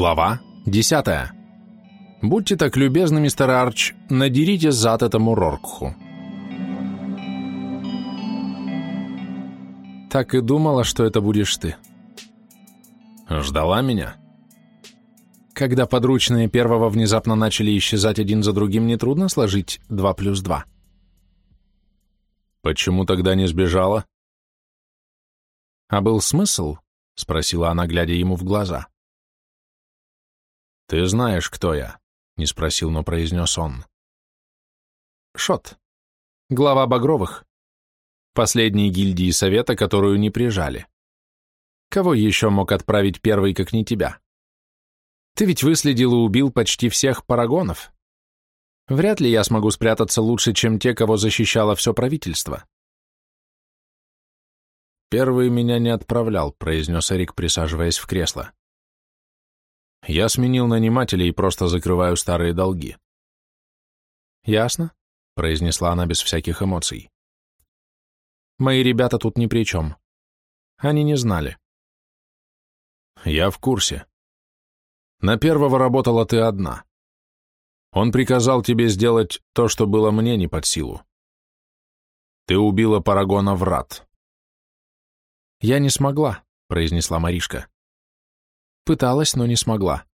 Глава 10. Будьте так любезны, мистер Арч, надерите зад этому Роркху. Так и думала, что это будешь ты. Ждала меня? Когда подручные первого внезапно начали исчезать один за другим, нетрудно сложить 2 плюс 2. Почему тогда не сбежала? А был смысл? Спросила она, глядя ему в глаза. «Ты знаешь, кто я?» — не спросил, но произнес он. «Шот. Глава Багровых. Последней гильдии совета, которую не прижали. Кого еще мог отправить первый, как не тебя? Ты ведь выследил и убил почти всех парагонов. Вряд ли я смогу спрятаться лучше, чем те, кого защищало все правительство». «Первый меня не отправлял», — произнес Эрик, присаживаясь в кресло. Я сменил нанимателя и просто закрываю старые долги. Ясно, произнесла она без всяких эмоций. Мои ребята тут ни при чем. Они не знали. Я в курсе. На первого работала ты одна. Он приказал тебе сделать то, что было мне не под силу. Ты убила Парагона в рад. Я не смогла, произнесла Маришка. Пыталась, но не смогла.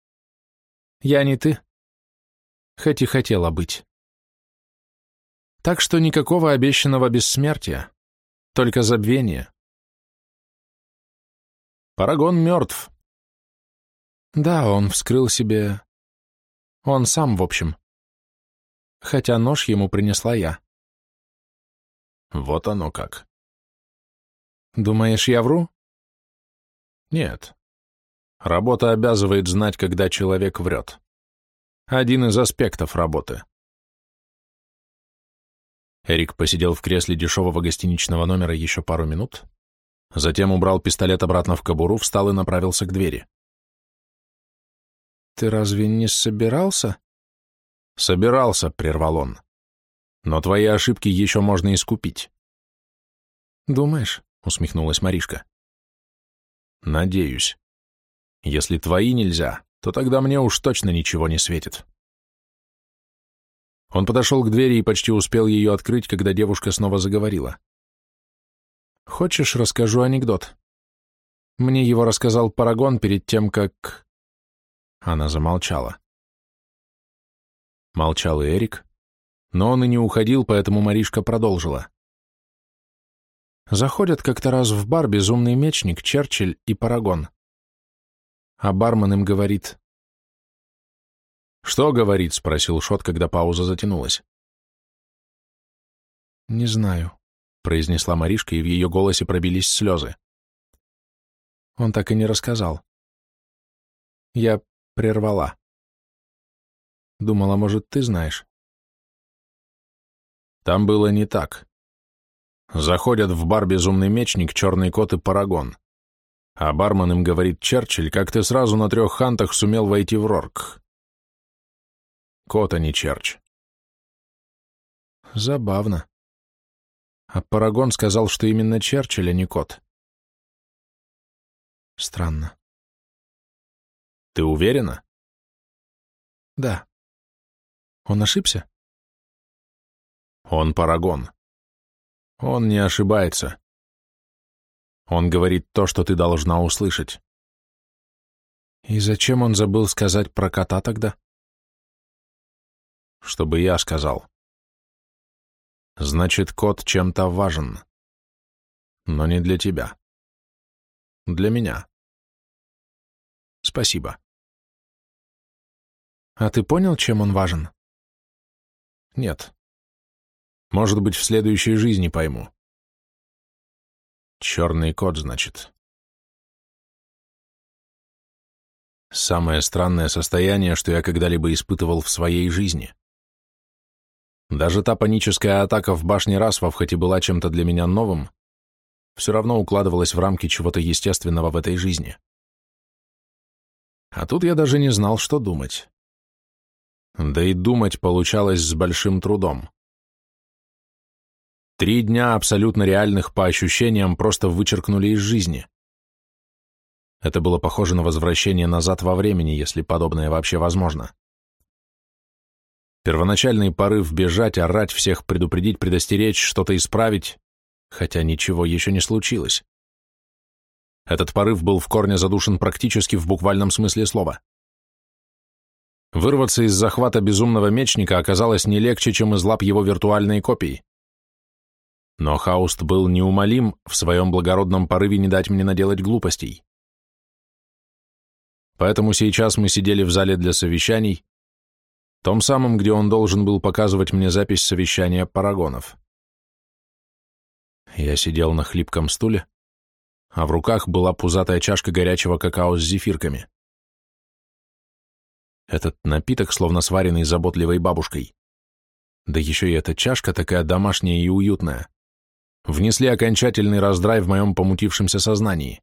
Я не ты. Хоть и хотела быть. Так что никакого обещанного бессмертия, только забвение. Парагон мертв. Да, он вскрыл себе... Он сам, в общем. Хотя нож ему принесла я. Вот оно как. Думаешь, я вру? Нет. Работа обязывает знать, когда человек врет. Один из аспектов работы. Эрик посидел в кресле дешевого гостиничного номера еще пару минут, затем убрал пистолет обратно в кобуру, встал и направился к двери. «Ты разве не собирался?» «Собирался», — прервал он. «Но твои ошибки еще можно искупить». «Думаешь?» — усмехнулась Маришка. «Надеюсь». Если твои нельзя, то тогда мне уж точно ничего не светит. Он подошел к двери и почти успел ее открыть, когда девушка снова заговорила. «Хочешь, расскажу анекдот? Мне его рассказал Парагон перед тем, как...» Она замолчала. Молчал и Эрик, но он и не уходил, поэтому Маришка продолжила. Заходят как-то раз в бар безумный мечник, Черчилль и Парагон а бармен им говорит. «Что говорит?» — спросил Шот, когда пауза затянулась. «Не знаю», — произнесла Маришка, и в ее голосе пробились слезы. Он так и не рассказал. Я прервала. Думала, может, ты знаешь. Там было не так. Заходят в бар безумный мечник, черный кот и парагон. А бармен им говорит, Черчилль, как ты сразу на трех хантах сумел войти в Рорк? Кот, а не Черч. Забавно. А Парагон сказал, что именно Черчилль, а не кот. Странно. Ты уверена? Да. Он ошибся? Он Парагон. Он не ошибается. Он говорит то, что ты должна услышать. И зачем он забыл сказать про кота тогда? Чтобы я сказал. Значит, кот чем-то важен. Но не для тебя. Для меня. Спасибо. А ты понял, чем он важен? Нет. Может быть, в следующей жизни пойму. Черный кот, значит. Самое странное состояние, что я когда-либо испытывал в своей жизни. Даже та паническая атака в башне Расвов, хоть и была чем-то для меня новым, все равно укладывалась в рамки чего-то естественного в этой жизни. А тут я даже не знал, что думать. Да и думать получалось с большим трудом. Три дня абсолютно реальных по ощущениям просто вычеркнули из жизни. Это было похоже на возвращение назад во времени, если подобное вообще возможно. Первоначальный порыв бежать, орать, всех предупредить, предостеречь, что-то исправить, хотя ничего еще не случилось. Этот порыв был в корне задушен практически в буквальном смысле слова. Вырваться из захвата безумного мечника оказалось не легче, чем из лап его виртуальной копии. Но Хауст был неумолим в своем благородном порыве не дать мне наделать глупостей. Поэтому сейчас мы сидели в зале для совещаний, том самом, где он должен был показывать мне запись совещания парагонов. Я сидел на хлипком стуле, а в руках была пузатая чашка горячего какао с зефирками. Этот напиток, словно сваренный заботливой бабушкой. Да еще и эта чашка такая домашняя и уютная. Внесли окончательный раздрай в моем помутившемся сознании.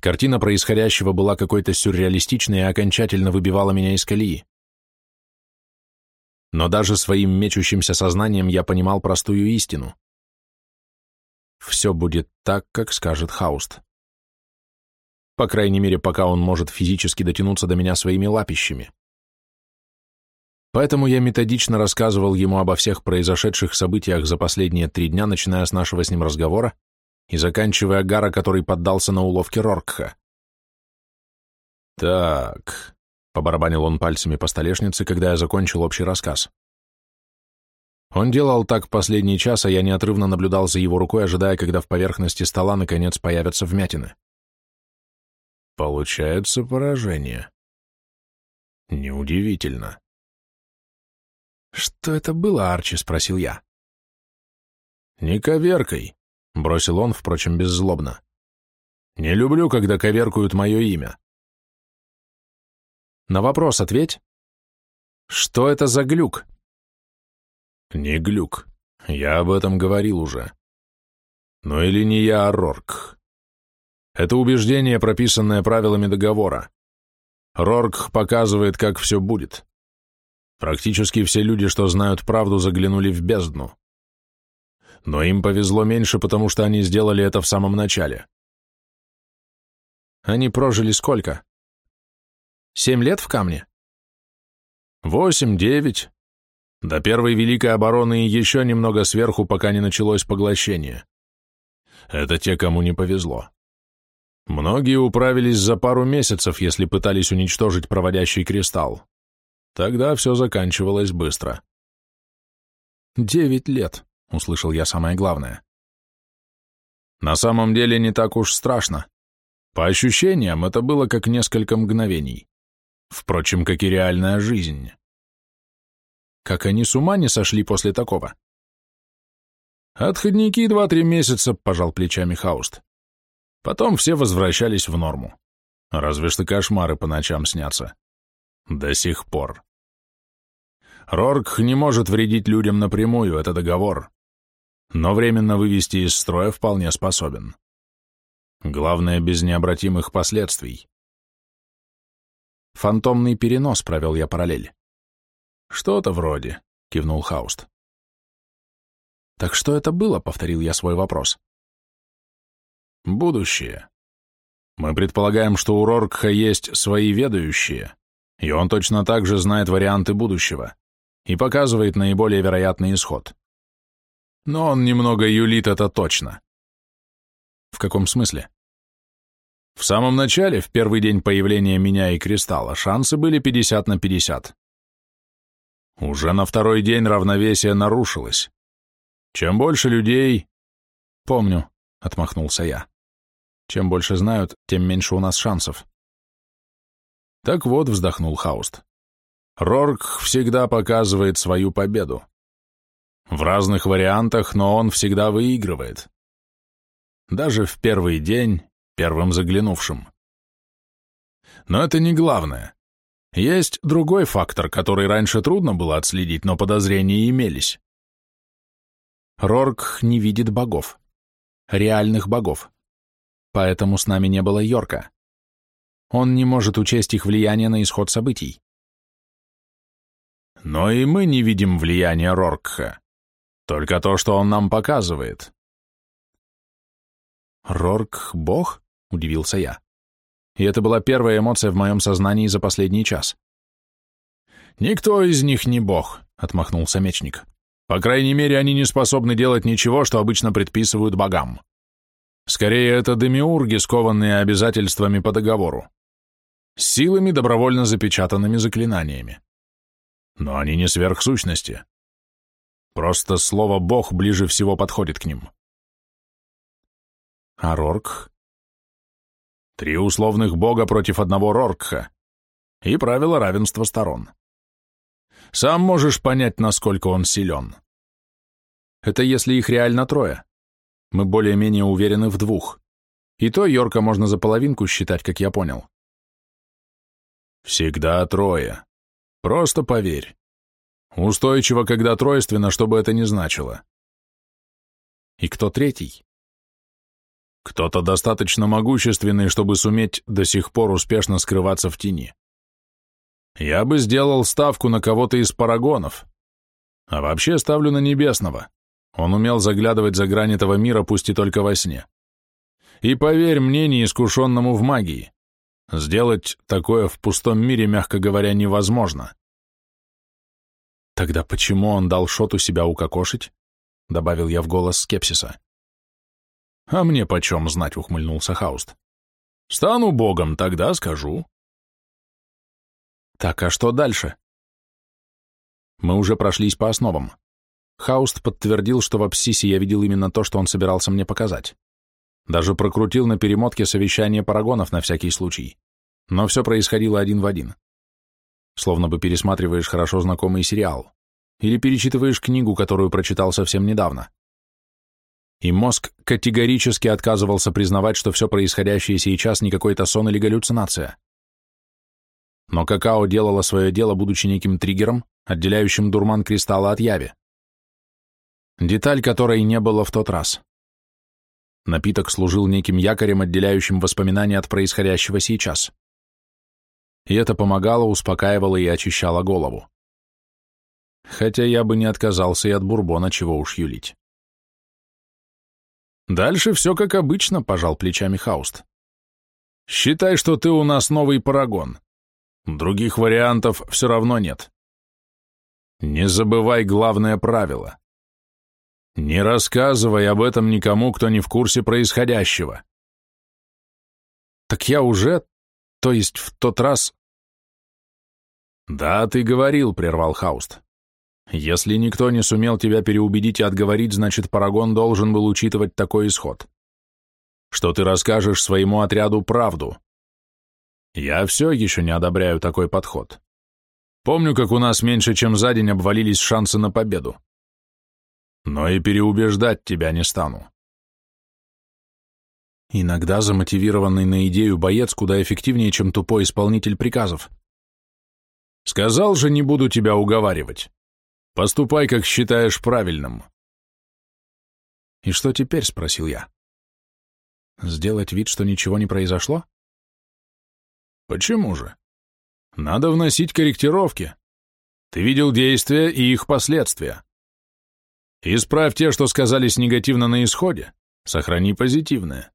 Картина происходящего была какой-то сюрреалистичной и окончательно выбивала меня из колеи. Но даже своим мечущимся сознанием я понимал простую истину. Все будет так, как скажет Хауст. По крайней мере, пока он может физически дотянуться до меня своими лапищами. Поэтому я методично рассказывал ему обо всех произошедших событиях за последние три дня, начиная с нашего с ним разговора и заканчивая Гара, который поддался на уловки Роркха. «Так», — побарабанил он пальцами по столешнице, когда я закончил общий рассказ. Он делал так последний час, а я неотрывно наблюдал за его рукой, ожидая, когда в поверхности стола наконец появятся вмятины. Получается поражение. Неудивительно. «Что это было, Арчи?» — спросил я. «Не коверкой», — бросил он, впрочем, беззлобно. «Не люблю, когда коверкуют мое имя». На вопрос ответь. Что это за глюк? Не глюк. Я об этом говорил уже. Но или не я, а Рорк. Это убеждение, прописанное правилами договора. Рорк показывает, как все будет. Практически все люди, что знают правду, заглянули в бездну. Но им повезло меньше, потому что они сделали это в самом начале. Они прожили сколько? Семь лет в камне? Восемь, девять, до первой Великой обороны и еще немного сверху, пока не началось поглощение. Это те, кому не повезло. Многие управились за пару месяцев, если пытались уничтожить проводящий кристалл. Тогда все заканчивалось быстро. «Девять лет», — услышал я самое главное. На самом деле не так уж страшно. По ощущениям, это было как несколько мгновений. Впрочем, как и реальная жизнь. Как они с ума не сошли после такого? Отходники два-три месяца, пожал плечами Хауст. Потом все возвращались в норму. Разве что кошмары по ночам снятся. До сих пор. Рорк не может вредить людям напрямую, это договор. Но временно вывести из строя вполне способен. Главное, без необратимых последствий. Фантомный перенос провел я параллель. «Что-то вроде», — кивнул Хауст. «Так что это было?» — повторил я свой вопрос. «Будущее. Мы предполагаем, что у Роркха есть свои ведающие, и он точно так же знает варианты будущего и показывает наиболее вероятный исход. Но он немного юлит, это точно». «В каком смысле?» В самом начале, в первый день появления меня и Кристалла, шансы были 50 на 50. Уже на второй день равновесие нарушилось. Чем больше людей... Помню, — отмахнулся я. Чем больше знают, тем меньше у нас шансов. Так вот, вздохнул Хауст. Рорк всегда показывает свою победу. В разных вариантах, но он всегда выигрывает. Даже в первый день, первым заглянувшим. Но это не главное. Есть другой фактор, который раньше трудно было отследить, но подозрения имелись. Рорк не видит богов. Реальных богов. Поэтому с нами не было Йорка. Он не может учесть их влияние на исход событий. Но и мы не видим влияния Роркха. Только то, что он нам показывает. Рорк — бог? — удивился я. И это была первая эмоция в моем сознании за последний час. «Никто из них не бог», — отмахнулся мечник. «По крайней мере, они не способны делать ничего, что обычно предписывают богам. Скорее, это демиурги, скованные обязательствами по договору. Силами, добровольно запечатанными заклинаниями. Но они не сверхсущности. Просто слово «бог» ближе всего подходит к ним. А Рорк? Три условных бога против одного Роркха. И правило равенства сторон. Сам можешь понять, насколько он силен. Это если их реально трое. Мы более-менее уверены в двух. И то Йорка можно за половинку считать, как я понял. Всегда трое. Просто поверь. Устойчиво, когда тройственно, что бы это ни значило. И кто третий? Кто-то достаточно могущественный, чтобы суметь до сих пор успешно скрываться в тени. Я бы сделал ставку на кого-то из парагонов. А вообще ставлю на Небесного. Он умел заглядывать за грань этого мира, пусть и только во сне. И поверь мне, неискушенному в магии, сделать такое в пустом мире, мягко говоря, невозможно. Тогда почему он дал Шоту себя укокошить? Добавил я в голос скепсиса. А мне почем знать, ухмыльнулся Хауст. Стану богом, тогда скажу. Так, а что дальше? Мы уже прошлись по основам. Хауст подтвердил, что в Апсисе я видел именно то, что он собирался мне показать. Даже прокрутил на перемотке совещание парагонов на всякий случай. Но все происходило один в один. Словно бы пересматриваешь хорошо знакомый сериал. Или перечитываешь книгу, которую прочитал совсем недавно. И мозг категорически отказывался признавать, что все происходящее сейчас не какой-то сон или галлюцинация. Но какао делало свое дело, будучи неким триггером, отделяющим дурман кристалла от яви деталь которой не было в тот раз. Напиток служил неким якорем, отделяющим воспоминания от происходящего сейчас. И это помогало, успокаивало и очищало голову. Хотя я бы не отказался и от бурбона, чего уж юлить. «Дальше все как обычно», — пожал плечами Хауст. «Считай, что ты у нас новый парагон. Других вариантов все равно нет. Не забывай главное правило. Не рассказывай об этом никому, кто не в курсе происходящего. Так я уже, то есть в тот раз... Да, ты говорил, прервал Хауст. Если никто не сумел тебя переубедить и отговорить, значит, Парагон должен был учитывать такой исход. Что ты расскажешь своему отряду правду. Я все еще не одобряю такой подход. Помню, как у нас меньше чем за день обвалились шансы на победу но и переубеждать тебя не стану. Иногда замотивированный на идею боец куда эффективнее, чем тупой исполнитель приказов. Сказал же, не буду тебя уговаривать. Поступай, как считаешь правильным. И что теперь, спросил я. Сделать вид, что ничего не произошло? Почему же? Надо вносить корректировки. Ты видел действия и их последствия. Исправь те, что сказались негативно на исходе, сохрани позитивное.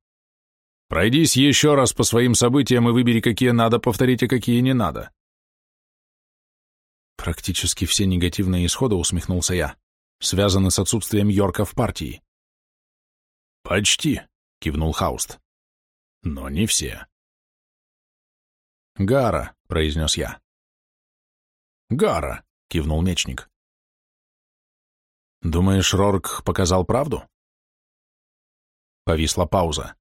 Пройдись еще раз по своим событиям и выбери, какие надо повторить, а какие не надо. Практически все негативные исходы, усмехнулся я, связаны с отсутствием Йорка в партии. Почти, кивнул Хауст. Но не все. Гара, произнес я. Гара, кивнул мечник. Думаешь, Рорк показал правду? Повисла пауза.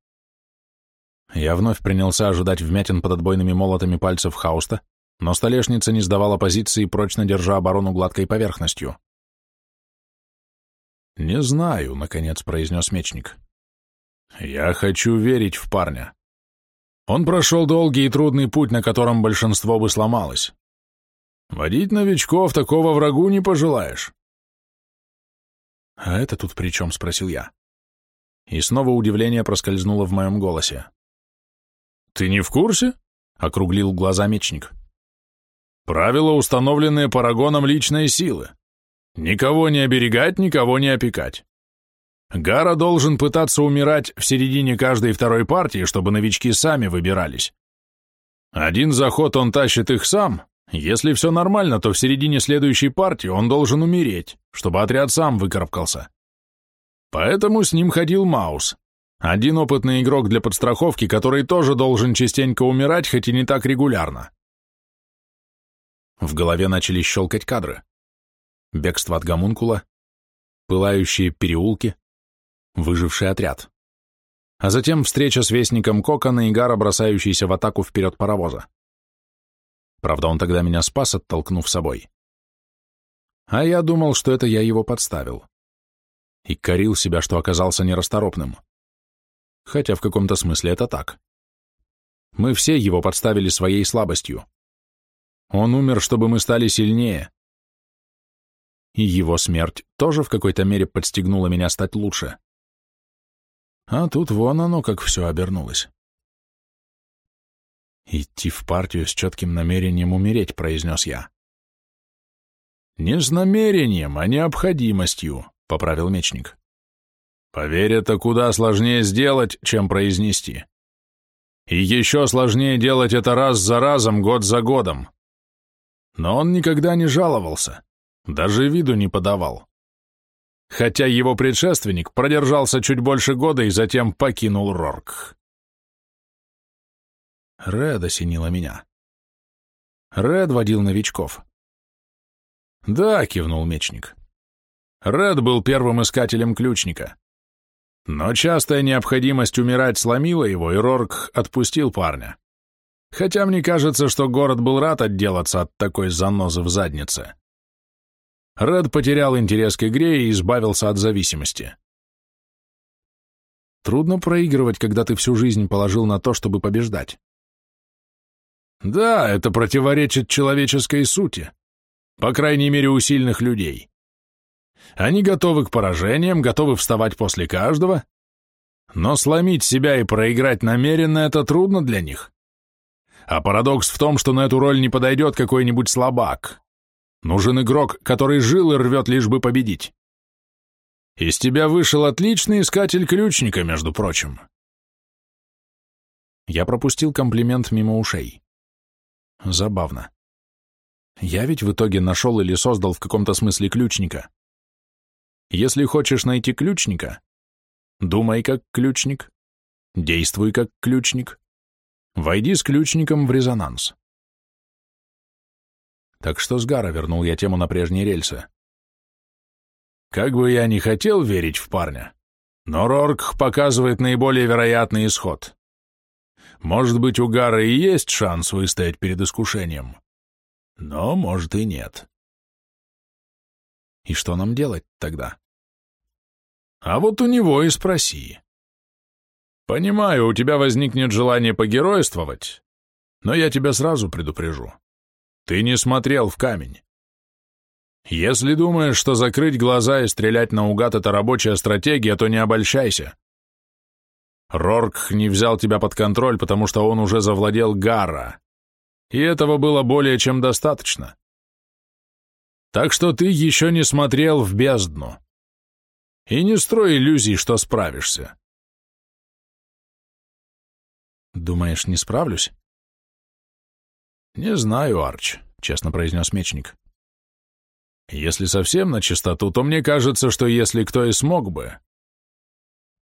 Я вновь принялся ожидать вмятин под отбойными молотами пальцев Хауста, но столешница не сдавала позиции, прочно держа оборону гладкой поверхностью. «Не знаю», — наконец произнес мечник. «Я хочу верить в парня. Он прошел долгий и трудный путь, на котором большинство бы сломалось. Водить новичков такого врагу не пожелаешь. «А это тут при чем?» — спросил я. И снова удивление проскользнуло в моем голосе. «Ты не в курсе?» — округлил глаза мечник. «Правила, установленные Парагоном личной силы. Никого не оберегать, никого не опекать. Гара должен пытаться умирать в середине каждой второй партии, чтобы новички сами выбирались. Один заход он тащит их сам. Если все нормально, то в середине следующей партии он должен умереть, чтобы отряд сам выкарабкался. Поэтому с ним ходил Маус. Один опытный игрок для подстраховки, который тоже должен частенько умирать, хоть и не так регулярно. В голове начали щелкать кадры. Бегство от гомункула, пылающие переулки, выживший отряд. А затем встреча с вестником Кокона и Гара, бросающийся в атаку вперед паровоза. Правда, он тогда меня спас, оттолкнув собой. А я думал, что это я его подставил. И корил себя, что оказался нерасторопным. Хотя в каком-то смысле это так. Мы все его подставили своей слабостью. Он умер, чтобы мы стали сильнее. И его смерть тоже в какой-то мере подстегнула меня стать лучше. А тут вон оно, как все обернулось. «Идти в партию с четким намерением умереть», — произнес я. «Не с намерением, а необходимостью», — поправил мечник. «Поверь, это куда сложнее сделать, чем произнести. И еще сложнее делать это раз за разом, год за годом. Но он никогда не жаловался, даже виду не подавал хотя его предшественник продержался чуть больше года и затем покинул Рорк. Ред осенила меня. Ред водил новичков. «Да», — кивнул мечник. Ред был первым искателем ключника. Но частая необходимость умирать сломила его, и Рорк отпустил парня. Хотя мне кажется, что город был рад отделаться от такой занозы в заднице. Ред потерял интерес к игре и избавился от зависимости. Трудно проигрывать, когда ты всю жизнь положил на то, чтобы побеждать. Да, это противоречит человеческой сути, по крайней мере у сильных людей. Они готовы к поражениям, готовы вставать после каждого, но сломить себя и проиграть намеренно — это трудно для них. А парадокс в том, что на эту роль не подойдет какой-нибудь слабак, Нужен игрок, который жил и рвет, лишь бы победить. Из тебя вышел отличный искатель ключника, между прочим. Я пропустил комплимент мимо ушей. Забавно. Я ведь в итоге нашел или создал в каком-то смысле ключника. Если хочешь найти ключника, думай как ключник, действуй как ключник, войди с ключником в резонанс. Так что с Гара вернул я тему на прежние рельсы. Как бы я ни хотел верить в парня, но Рорк показывает наиболее вероятный исход. Может быть, у Гара и есть шанс выстоять перед искушением, но, может, и нет. И что нам делать тогда? А вот у него и спроси. Понимаю, у тебя возникнет желание погеройствовать, но я тебя сразу предупрежу. Ты не смотрел в камень. Если думаешь, что закрыть глаза и стрелять наугад — это рабочая стратегия, то не обольщайся. Рорк не взял тебя под контроль, потому что он уже завладел Гарра, и этого было более чем достаточно. Так что ты еще не смотрел в бездну. И не строй иллюзий, что справишься. Думаешь, не справлюсь? «Не знаю, Арч», — честно произнес мечник. «Если совсем на чистоту, то мне кажется, что если кто и смог бы,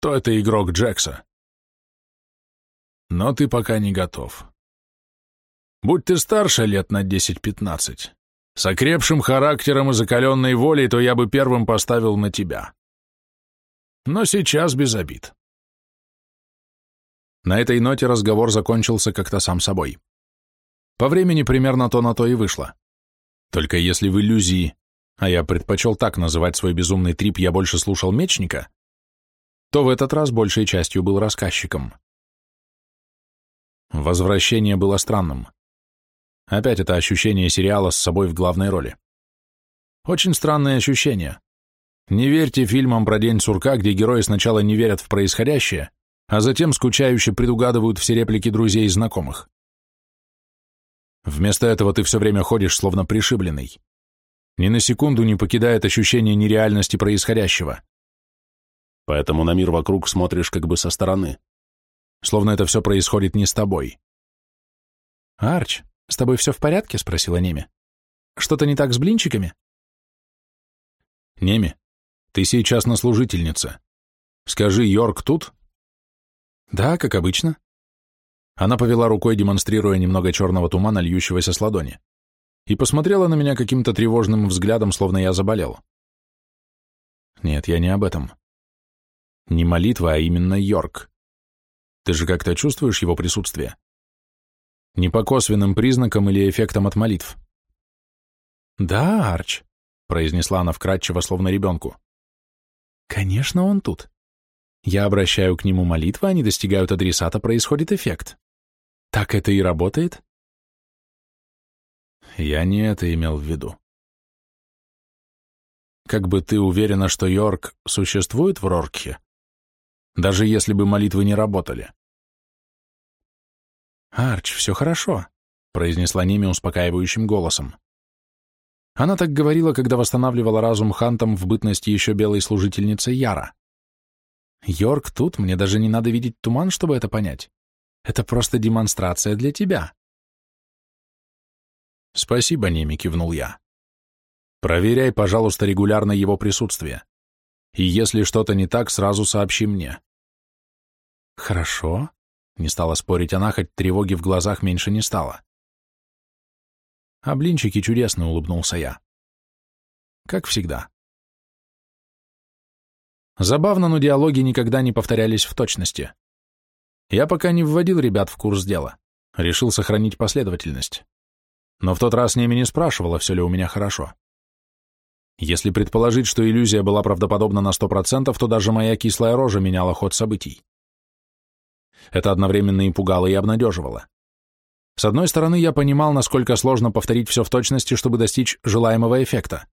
то это игрок Джекса. Но ты пока не готов. Будь ты старше лет на 10-15, с окрепшим характером и закаленной волей, то я бы первым поставил на тебя. Но сейчас без обид». На этой ноте разговор закончился как-то сам собой. По времени примерно то на то и вышло. Только если в иллюзии, а я предпочел так называть свой безумный трип, я больше слушал мечника, то в этот раз большей частью был рассказчиком. Возвращение было странным. Опять это ощущение сериала с собой в главной роли. Очень странное ощущение. Не верьте фильмам про День сурка, где герои сначала не верят в происходящее, а затем скучающе предугадывают все реплики друзей и знакомых. Вместо этого ты все время ходишь, словно пришибленный. Ни на секунду не покидает ощущение нереальности происходящего. поэтому на мир вокруг смотришь как бы со стороны. Словно это все происходит не с тобой. «Арч, с тобой все в порядке?» — спросила Неми. «Что-то не так с блинчиками?» «Неми, ты сейчас на служительнице. Скажи, Йорк тут?» «Да, как обычно». Она повела рукой, демонстрируя немного черного тумана, льющегося с ладони, и посмотрела на меня каким-то тревожным взглядом, словно я заболел. Нет, я не об этом. Не молитва, а именно Йорк. Ты же как-то чувствуешь его присутствие? Не по косвенным признакам или эффектам от молитв. «Да, Арч», — произнесла она вкратчиво, словно ребенку. «Конечно, он тут. Я обращаю к нему молитвы, они достигают адресата, происходит эффект. Так это и работает?» Я не это имел в виду. Как бы ты уверена, что Йорк существует в Роркхе? Даже если бы молитвы не работали. «Арч, все хорошо», — произнесла Неми успокаивающим голосом. Она так говорила, когда восстанавливала разум Хантом в бытности еще белой служительницы Яра. «Йорк тут, мне даже не надо видеть туман, чтобы это понять. Это просто демонстрация для тебя». «Спасибо, Неми», — кивнул я. «Проверяй, пожалуйста, регулярно его присутствие. И если что-то не так, сразу сообщи мне». «Хорошо», — не стала спорить она, хоть тревоги в глазах меньше не стало. А блинчики чудесно, улыбнулся я. Как всегда. Забавно, но диалоги никогда не повторялись в точности. Я пока не вводил ребят в курс дела. Решил сохранить последовательность. Но в тот раз Неми не спрашивала, все ли у меня хорошо. Если предположить, что иллюзия была правдоподобна на сто процентов, то даже моя кислая рожа меняла ход событий. Это одновременно и пугало, и обнадеживало. С одной стороны, я понимал, насколько сложно повторить все в точности, чтобы достичь желаемого эффекта.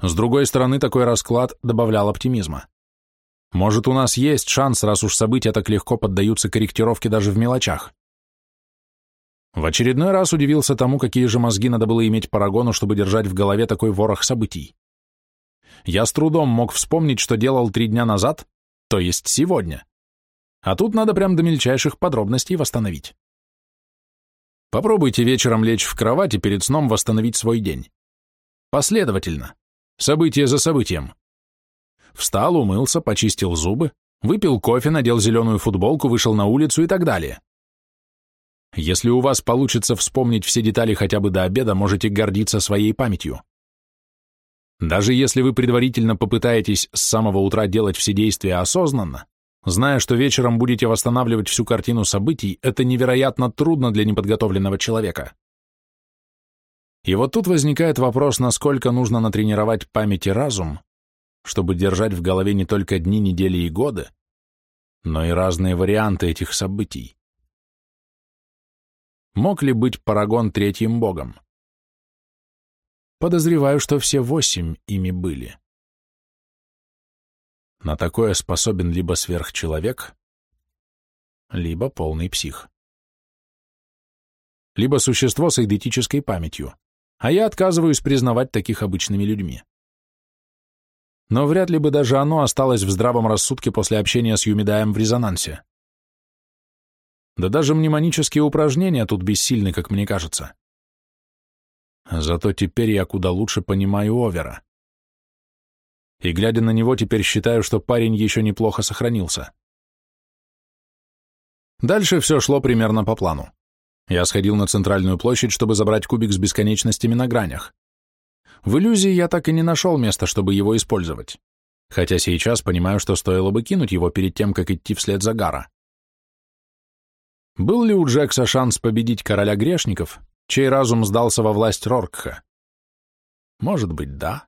С другой стороны, такой расклад добавлял оптимизма. Может, у нас есть шанс, раз уж события так легко поддаются корректировке даже в мелочах. В очередной раз удивился тому, какие же мозги надо было иметь Парагону, чтобы держать в голове такой ворох событий. Я с трудом мог вспомнить, что делал три дня назад, то есть сегодня. А тут надо прям до мельчайших подробностей восстановить. Попробуйте вечером лечь в кровать и перед сном восстановить свой день. Последовательно. Событие за событием. Встал, умылся, почистил зубы, выпил кофе, надел зеленую футболку, вышел на улицу и так далее. Если у вас получится вспомнить все детали хотя бы до обеда, можете гордиться своей памятью. Даже если вы предварительно попытаетесь с самого утра делать все действия осознанно, Зная, что вечером будете восстанавливать всю картину событий, это невероятно трудно для неподготовленного человека. И вот тут возникает вопрос, насколько нужно натренировать память и разум, чтобы держать в голове не только дни, недели и годы, но и разные варианты этих событий. Мог ли быть Парагон третьим богом? Подозреваю, что все восемь ими были. На такое способен либо сверхчеловек, либо полный псих. Либо существо с эйдетической памятью, а я отказываюсь признавать таких обычными людьми. Но вряд ли бы даже оно осталось в здравом рассудке после общения с Юмидаем в резонансе. Да даже мнемонические упражнения тут бессильны, как мне кажется. Зато теперь я куда лучше понимаю Овера и, глядя на него, теперь считаю, что парень еще неплохо сохранился. Дальше все шло примерно по плану. Я сходил на центральную площадь, чтобы забрать кубик с бесконечностями на гранях. В иллюзии я так и не нашел места, чтобы его использовать. Хотя сейчас понимаю, что стоило бы кинуть его перед тем, как идти вслед за Гара. Был ли у Джекса шанс победить короля грешников, чей разум сдался во власть Роркха? Может быть, да.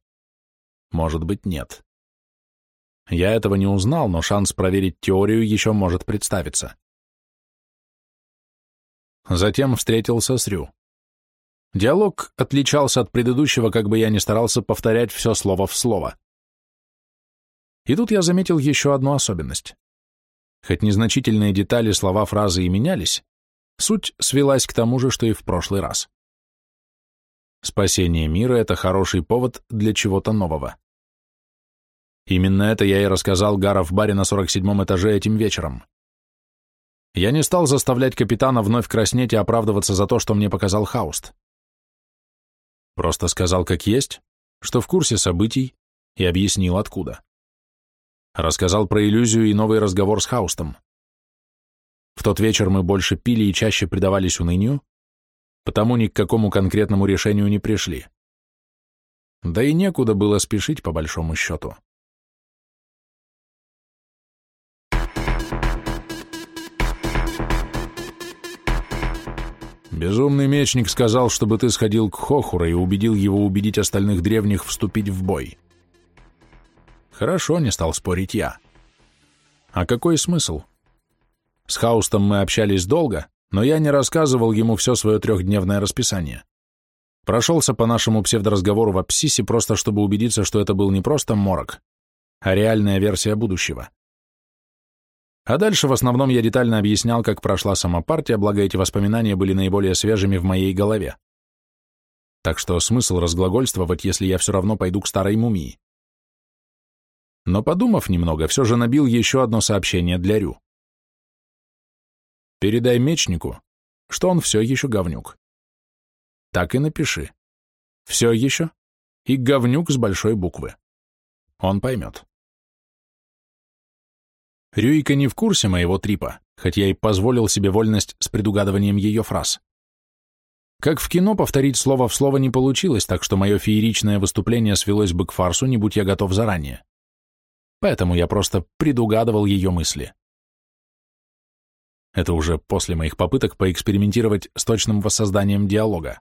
Может быть, нет. Я этого не узнал, но шанс проверить теорию еще может представиться. Затем встретился с Рю. Диалог отличался от предыдущего, как бы я ни старался повторять все слово в слово. И тут я заметил еще одну особенность. Хоть незначительные детали, слова, фразы и менялись, суть свелась к тому же, что и в прошлый раз. Спасение мира — это хороший повод для чего-то нового. Именно это я и рассказал Гара в баре на 47-м этаже этим вечером. Я не стал заставлять капитана вновь краснеть и оправдываться за то, что мне показал Хауст. Просто сказал как есть, что в курсе событий, и объяснил откуда. Рассказал про иллюзию и новый разговор с Хаустом. В тот вечер мы больше пили и чаще предавались унынию, потому ни к какому конкретному решению не пришли. Да и некуда было спешить, по большому счету. Безумный мечник сказал, чтобы ты сходил к Хохура и убедил его убедить остальных древних вступить в бой. Хорошо, не стал спорить я. А какой смысл? С Хаустом мы общались долго, но я не рассказывал ему все свое трехдневное расписание. Прошелся по нашему псевдоразговору в Апсисе просто чтобы убедиться, что это был не просто морок, а реальная версия будущего. А дальше в основном я детально объяснял, как прошла сама партия, благо эти воспоминания были наиболее свежими в моей голове. Так что смысл разглагольствовать, если я все равно пойду к старой мумии. Но подумав немного, все же набил еще одно сообщение для Рю. Передай мечнику, что он все еще говнюк. Так и напиши. Все еще и говнюк с большой буквы. Он поймет. Рюйка не в курсе моего трипа, хоть я и позволил себе вольность с предугадыванием ее фраз. Как в кино, повторить слово в слово не получилось, так что мое фееричное выступление свелось бы к фарсу, не будь я готов заранее. Поэтому я просто предугадывал ее мысли. Это уже после моих попыток поэкспериментировать с точным воссозданием диалога.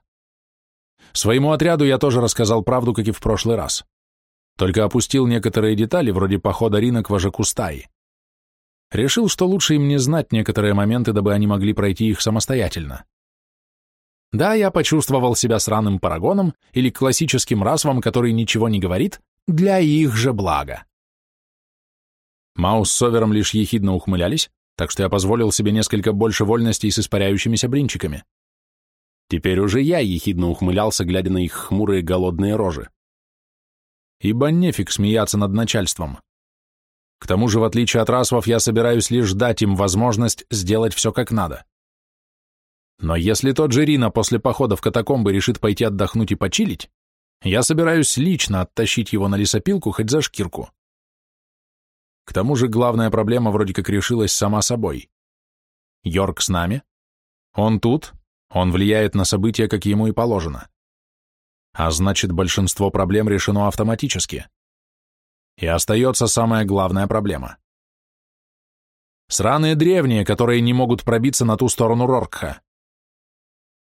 Своему отряду я тоже рассказал правду, как и в прошлый раз. Только опустил некоторые детали, вроде похода Рина к вожаку стаи. Решил, что лучше им не знать некоторые моменты, дабы они могли пройти их самостоятельно. Да, я почувствовал себя сраным парагоном или классическим расвом, который ничего не говорит, для их же блага. Маус с Совером лишь ехидно ухмылялись, так что я позволил себе несколько больше вольностей с испаряющимися блинчиками. Теперь уже я ехидно ухмылялся, глядя на их хмурые голодные рожи. Ибо нефиг смеяться над начальством. К тому же, в отличие от расвов, я собираюсь лишь дать им возможность сделать все как надо. Но если тот же Рина после похода в катакомбы решит пойти отдохнуть и почилить, я собираюсь лично оттащить его на лесопилку хоть за шкирку. К тому же главная проблема вроде как решилась сама собой. Йорк с нами. Он тут, он влияет на события, как ему и положено. А значит, большинство проблем решено автоматически. И остается самая главная проблема. Сраные древние, которые не могут пробиться на ту сторону Роркха.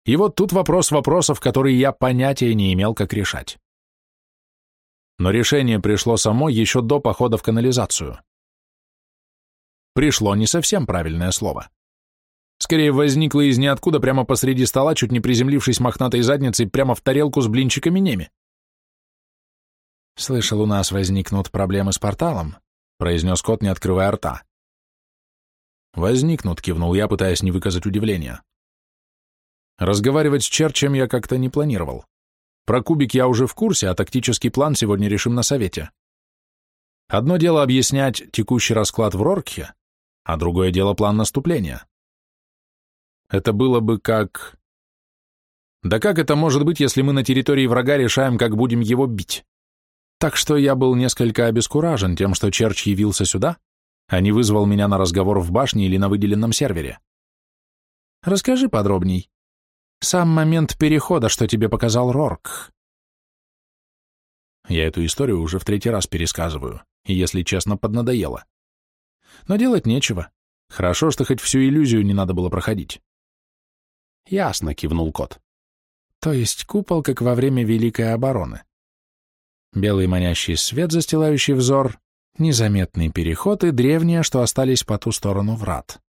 И вот тут вопрос вопросов, которые я понятия не имел, как решать. Но решение пришло само еще до похода в канализацию. Пришло не совсем правильное слово. Скорее возникло из ниоткуда прямо посреди стола, чуть не приземлившись мохнатой задницей прямо в тарелку с блинчиками неми. «Слышал, у нас возникнут проблемы с порталом», — произнес кот, не открывая рта. «Возникнут», — кивнул я, пытаясь не выказать удивления. Разговаривать с Черчем я как-то не планировал. Про кубик я уже в курсе, а тактический план сегодня решим на совете. Одно дело объяснять текущий расклад в Роркхе, а другое дело план наступления. Это было бы как... Да как это может быть, если мы на территории врага решаем, как будем его бить? Так что я был несколько обескуражен тем, что Черч явился сюда, а не вызвал меня на разговор в башне или на выделенном сервере. Расскажи подробней. Сам момент перехода, что тебе показал Рорк. Я эту историю уже в третий раз пересказываю, и, если честно, поднадоело. Но делать нечего. Хорошо, что хоть всю иллюзию не надо было проходить. Ясно, кивнул кот. То есть купол, как во время Великой обороны белый манящий свет, застилающий взор, незаметный переход и древние, что остались по ту сторону врат.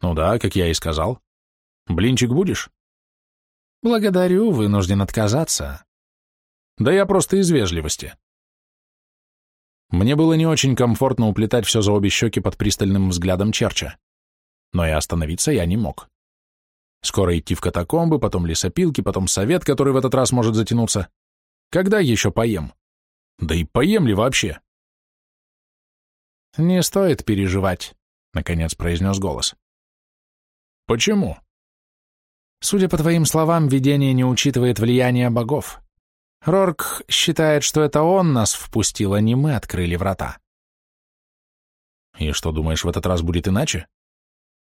Ну да, как я и сказал. Блинчик будешь? Благодарю, вынужден отказаться. Да я просто из вежливости. Мне было не очень комфортно уплетать все за обе щеки под пристальным взглядом Черча. Но и остановиться я не мог. Скоро идти в катакомбы, потом лесопилки, потом совет, который в этот раз может затянуться. Когда еще поем? Да и поем ли вообще? Не стоит переживать, наконец произнес голос. Почему? Судя по твоим словам, видение не учитывает влияние богов. Рорк считает, что это он нас впустил, а не мы открыли врата. И что, думаешь, в этот раз будет иначе?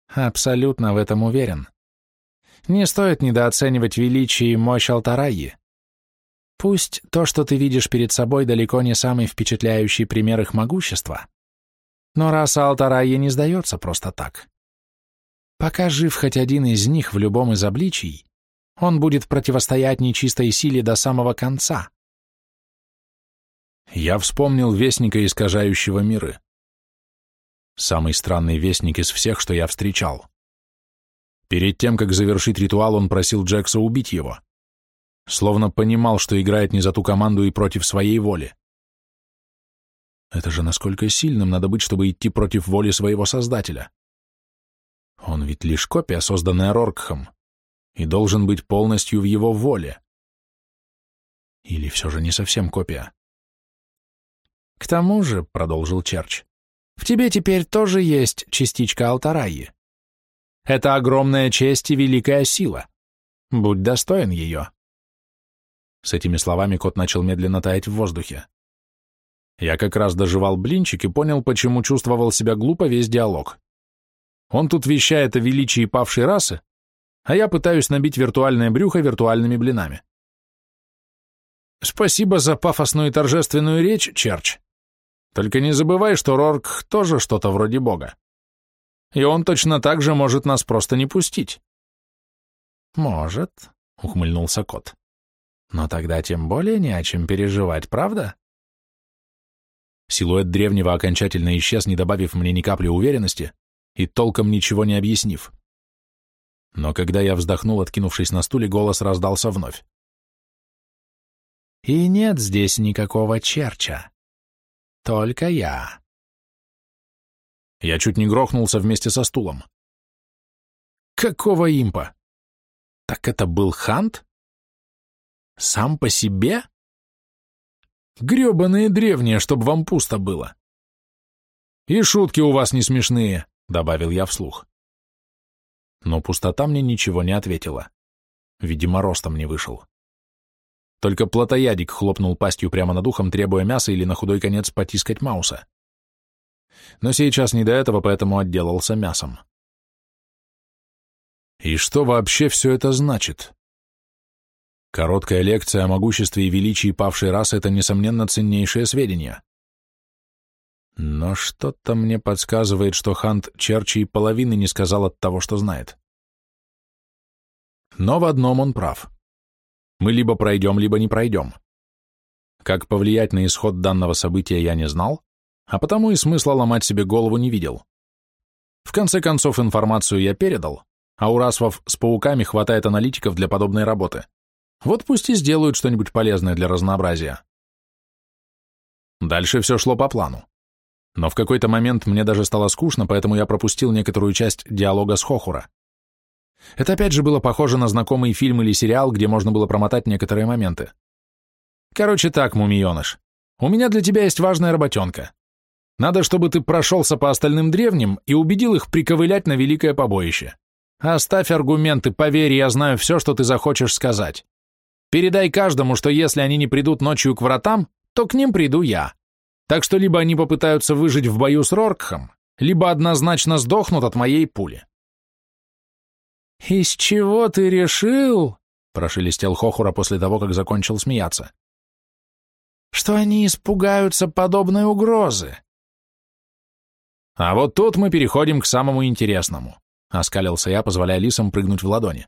Абсолютно в этом уверен. Не стоит недооценивать величие и мощь Алтараи. Пусть то, что ты видишь перед собой, далеко не самый впечатляющий пример их могущества, но раса Алтараи не сдается просто так. Пока жив хоть один из них в любом из обличий, он будет противостоять нечистой силе до самого конца. Я вспомнил Вестника, искажающего миры. Самый странный Вестник из всех, что я встречал. Перед тем, как завершить ритуал, он просил Джекса убить его. Словно понимал, что играет не за ту команду и против своей воли. Это же насколько сильным надо быть, чтобы идти против воли своего Создателя. Он ведь лишь копия, созданная Роркхом и должен быть полностью в его воле. Или все же не совсем копия? К тому же, — продолжил Черч, — в тебе теперь тоже есть частичка Алтараи. Это огромная честь и великая сила. Будь достоин ее. С этими словами кот начал медленно таять в воздухе. Я как раз доживал блинчик и понял, почему чувствовал себя глупо весь диалог. Он тут вещает о величии павшей расы, а я пытаюсь набить виртуальное брюхо виртуальными блинами. Спасибо за пафосную и торжественную речь, Черч. Только не забывай, что Рорк тоже что-то вроде бога. И он точно так же может нас просто не пустить. Может, ухмыльнулся кот. Но тогда тем более не о чем переживать, правда? Силуэт древнего окончательно исчез, не добавив мне ни капли уверенности и толком ничего не объяснив. Но когда я вздохнул, откинувшись на стуле, голос раздался вновь. «И нет здесь никакого черча. Только я». Я чуть не грохнулся вместе со стулом. Какого импа? Так это был Хант? Сам по себе? Гребаные древние, чтоб вам пусто было. И шутки у вас не смешные, добавил я вслух но пустота мне ничего не ответила. Видимо, ростом не вышел. Только плотоядик хлопнул пастью прямо над ухом, требуя мяса или на худой конец потискать Мауса. Но сейчас не до этого, поэтому отделался мясом. И что вообще все это значит? Короткая лекция о могуществе и величии павшей расы — это, несомненно, ценнейшее сведения. Но что-то мне подсказывает, что Хант Черчи и половины не сказал от того, что знает. Но в одном он прав. Мы либо пройдем, либо не пройдем. Как повлиять на исход данного события я не знал, а потому и смысла ломать себе голову не видел. В конце концов, информацию я передал, а у расвов с пауками хватает аналитиков для подобной работы. Вот пусть и сделают что-нибудь полезное для разнообразия. Дальше все шло по плану. Но в какой-то момент мне даже стало скучно, поэтому я пропустил некоторую часть диалога с Хохура. Это опять же было похоже на знакомый фильм или сериал, где можно было промотать некоторые моменты. Короче так, мумионыш, у меня для тебя есть важная работенка. Надо, чтобы ты прошелся по остальным древним и убедил их приковылять на великое побоище. Оставь аргументы, поверь, я знаю все, что ты захочешь сказать. Передай каждому, что если они не придут ночью к вратам, то к ним приду я. Так что либо они попытаются выжить в бою с Роркхом, либо однозначно сдохнут от моей пули. «Из чего ты решил?» — прошелестел Хохура после того, как закончил смеяться. «Что они испугаются подобной угрозы?» «А вот тут мы переходим к самому интересному», — оскалился я, позволяя лисам прыгнуть в ладони.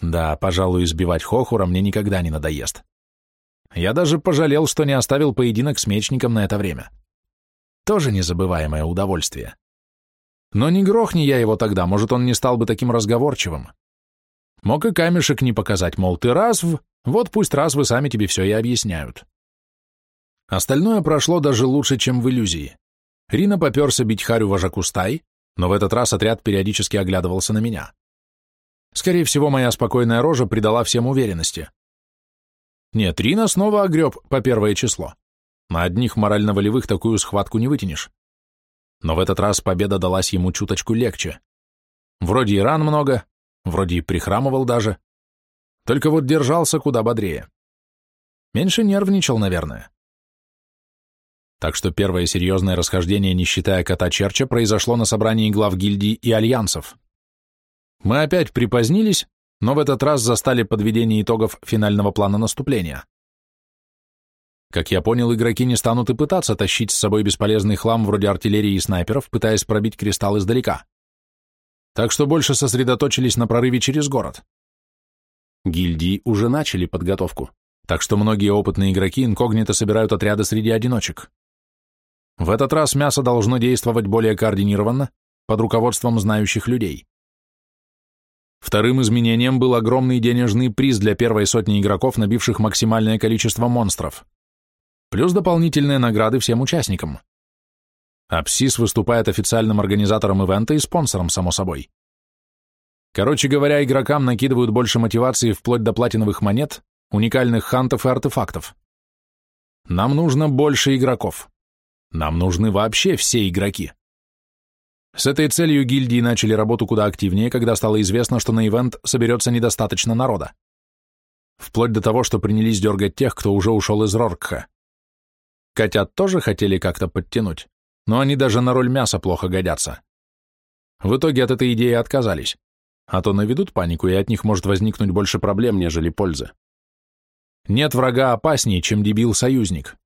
«Да, пожалуй, избивать Хохура мне никогда не надоест. Я даже пожалел, что не оставил поединок с мечником на это время. Тоже незабываемое удовольствие. Но не грохни я его тогда, может, он не стал бы таким разговорчивым. Мог и камешек не показать, мол, ты раз в... Вот пусть раз вы сами тебе все и объясняют. Остальное прошло даже лучше, чем в иллюзии. Рина поперся бить Харю вожаку стай, но в этот раз отряд периодически оглядывался на меня. Скорее всего, моя спокойная рожа придала всем уверенности. Нет, Рина снова огреб по первое число. На одних морально-волевых такую схватку не вытянешь. Но в этот раз победа далась ему чуточку легче. Вроде и ран много, вроде и прихрамывал даже. Только вот держался куда бодрее. Меньше нервничал, наверное. Так что первое серьезное расхождение, не считая кота Черча, произошло на собрании глав гильдий и альянсов. Мы опять припозднились, но в этот раз застали подведение итогов финального плана наступления. Как я понял, игроки не станут и пытаться тащить с собой бесполезный хлам вроде артиллерии и снайперов, пытаясь пробить кристалл издалека. Так что больше сосредоточились на прорыве через город. Гильдии уже начали подготовку, так что многие опытные игроки инкогнито собирают отряды среди одиночек. В этот раз мясо должно действовать более координированно, под руководством знающих людей. Вторым изменением был огромный денежный приз для первой сотни игроков, набивших максимальное количество монстров. Плюс дополнительные награды всем участникам. Апсис выступает официальным организатором ивента и спонсором, само собой. Короче говоря, игрокам накидывают больше мотивации вплоть до платиновых монет, уникальных хантов и артефактов. Нам нужно больше игроков. Нам нужны вообще все игроки. С этой целью гильдии начали работу куда активнее, когда стало известно, что на ивент соберется недостаточно народа. Вплоть до того, что принялись дергать тех, кто уже ушел из Роркха. Котят тоже хотели как-то подтянуть, но они даже на роль мяса плохо годятся. В итоге от этой идеи отказались, а то наведут панику, и от них может возникнуть больше проблем, нежели пользы. Нет врага опаснее, чем дебил-союзник.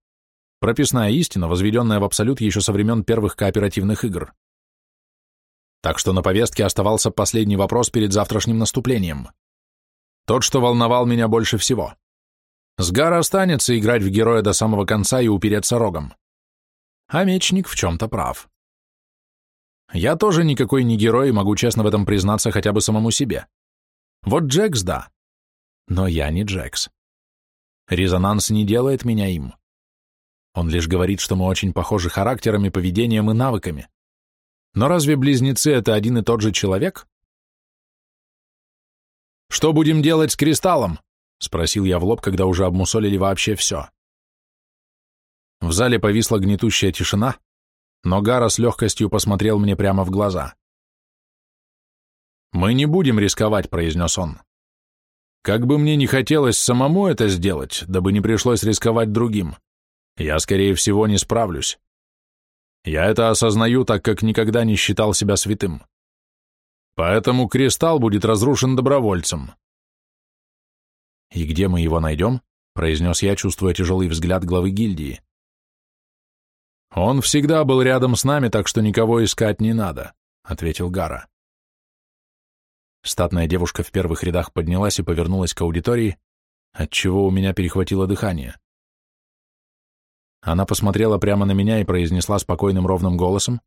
Прописная истина, возведенная в абсолют еще со времен первых кооперативных игр. Так что на повестке оставался последний вопрос перед завтрашним наступлением. Тот, что волновал меня больше всего. Сгар останется играть в героя до самого конца и упереться рогом. А мечник в чем-то прав. Я тоже никакой не герой и могу честно в этом признаться хотя бы самому себе. Вот Джекс, да. Но я не Джекс. Резонанс не делает меня им. Он лишь говорит, что мы очень похожи характерами, поведением и навыками. Но разве близнецы — это один и тот же человек? «Что будем делать с кристаллом?» — спросил я в лоб, когда уже обмусолили вообще все. В зале повисла гнетущая тишина, но Гара с легкостью посмотрел мне прямо в глаза. «Мы не будем рисковать», — произнес он. «Как бы мне не хотелось самому это сделать, дабы не пришлось рисковать другим, я, скорее всего, не справлюсь. Я это осознаю, так как никогда не считал себя святым. Поэтому кристалл будет разрушен добровольцем. «И где мы его найдем?» — произнес я, чувствуя тяжелый взгляд главы гильдии. «Он всегда был рядом с нами, так что никого искать не надо», — ответил Гара. Статная девушка в первых рядах поднялась и повернулась к аудитории, отчего у меня перехватило дыхание. Она посмотрела прямо на меня и произнесла спокойным ровным голосом.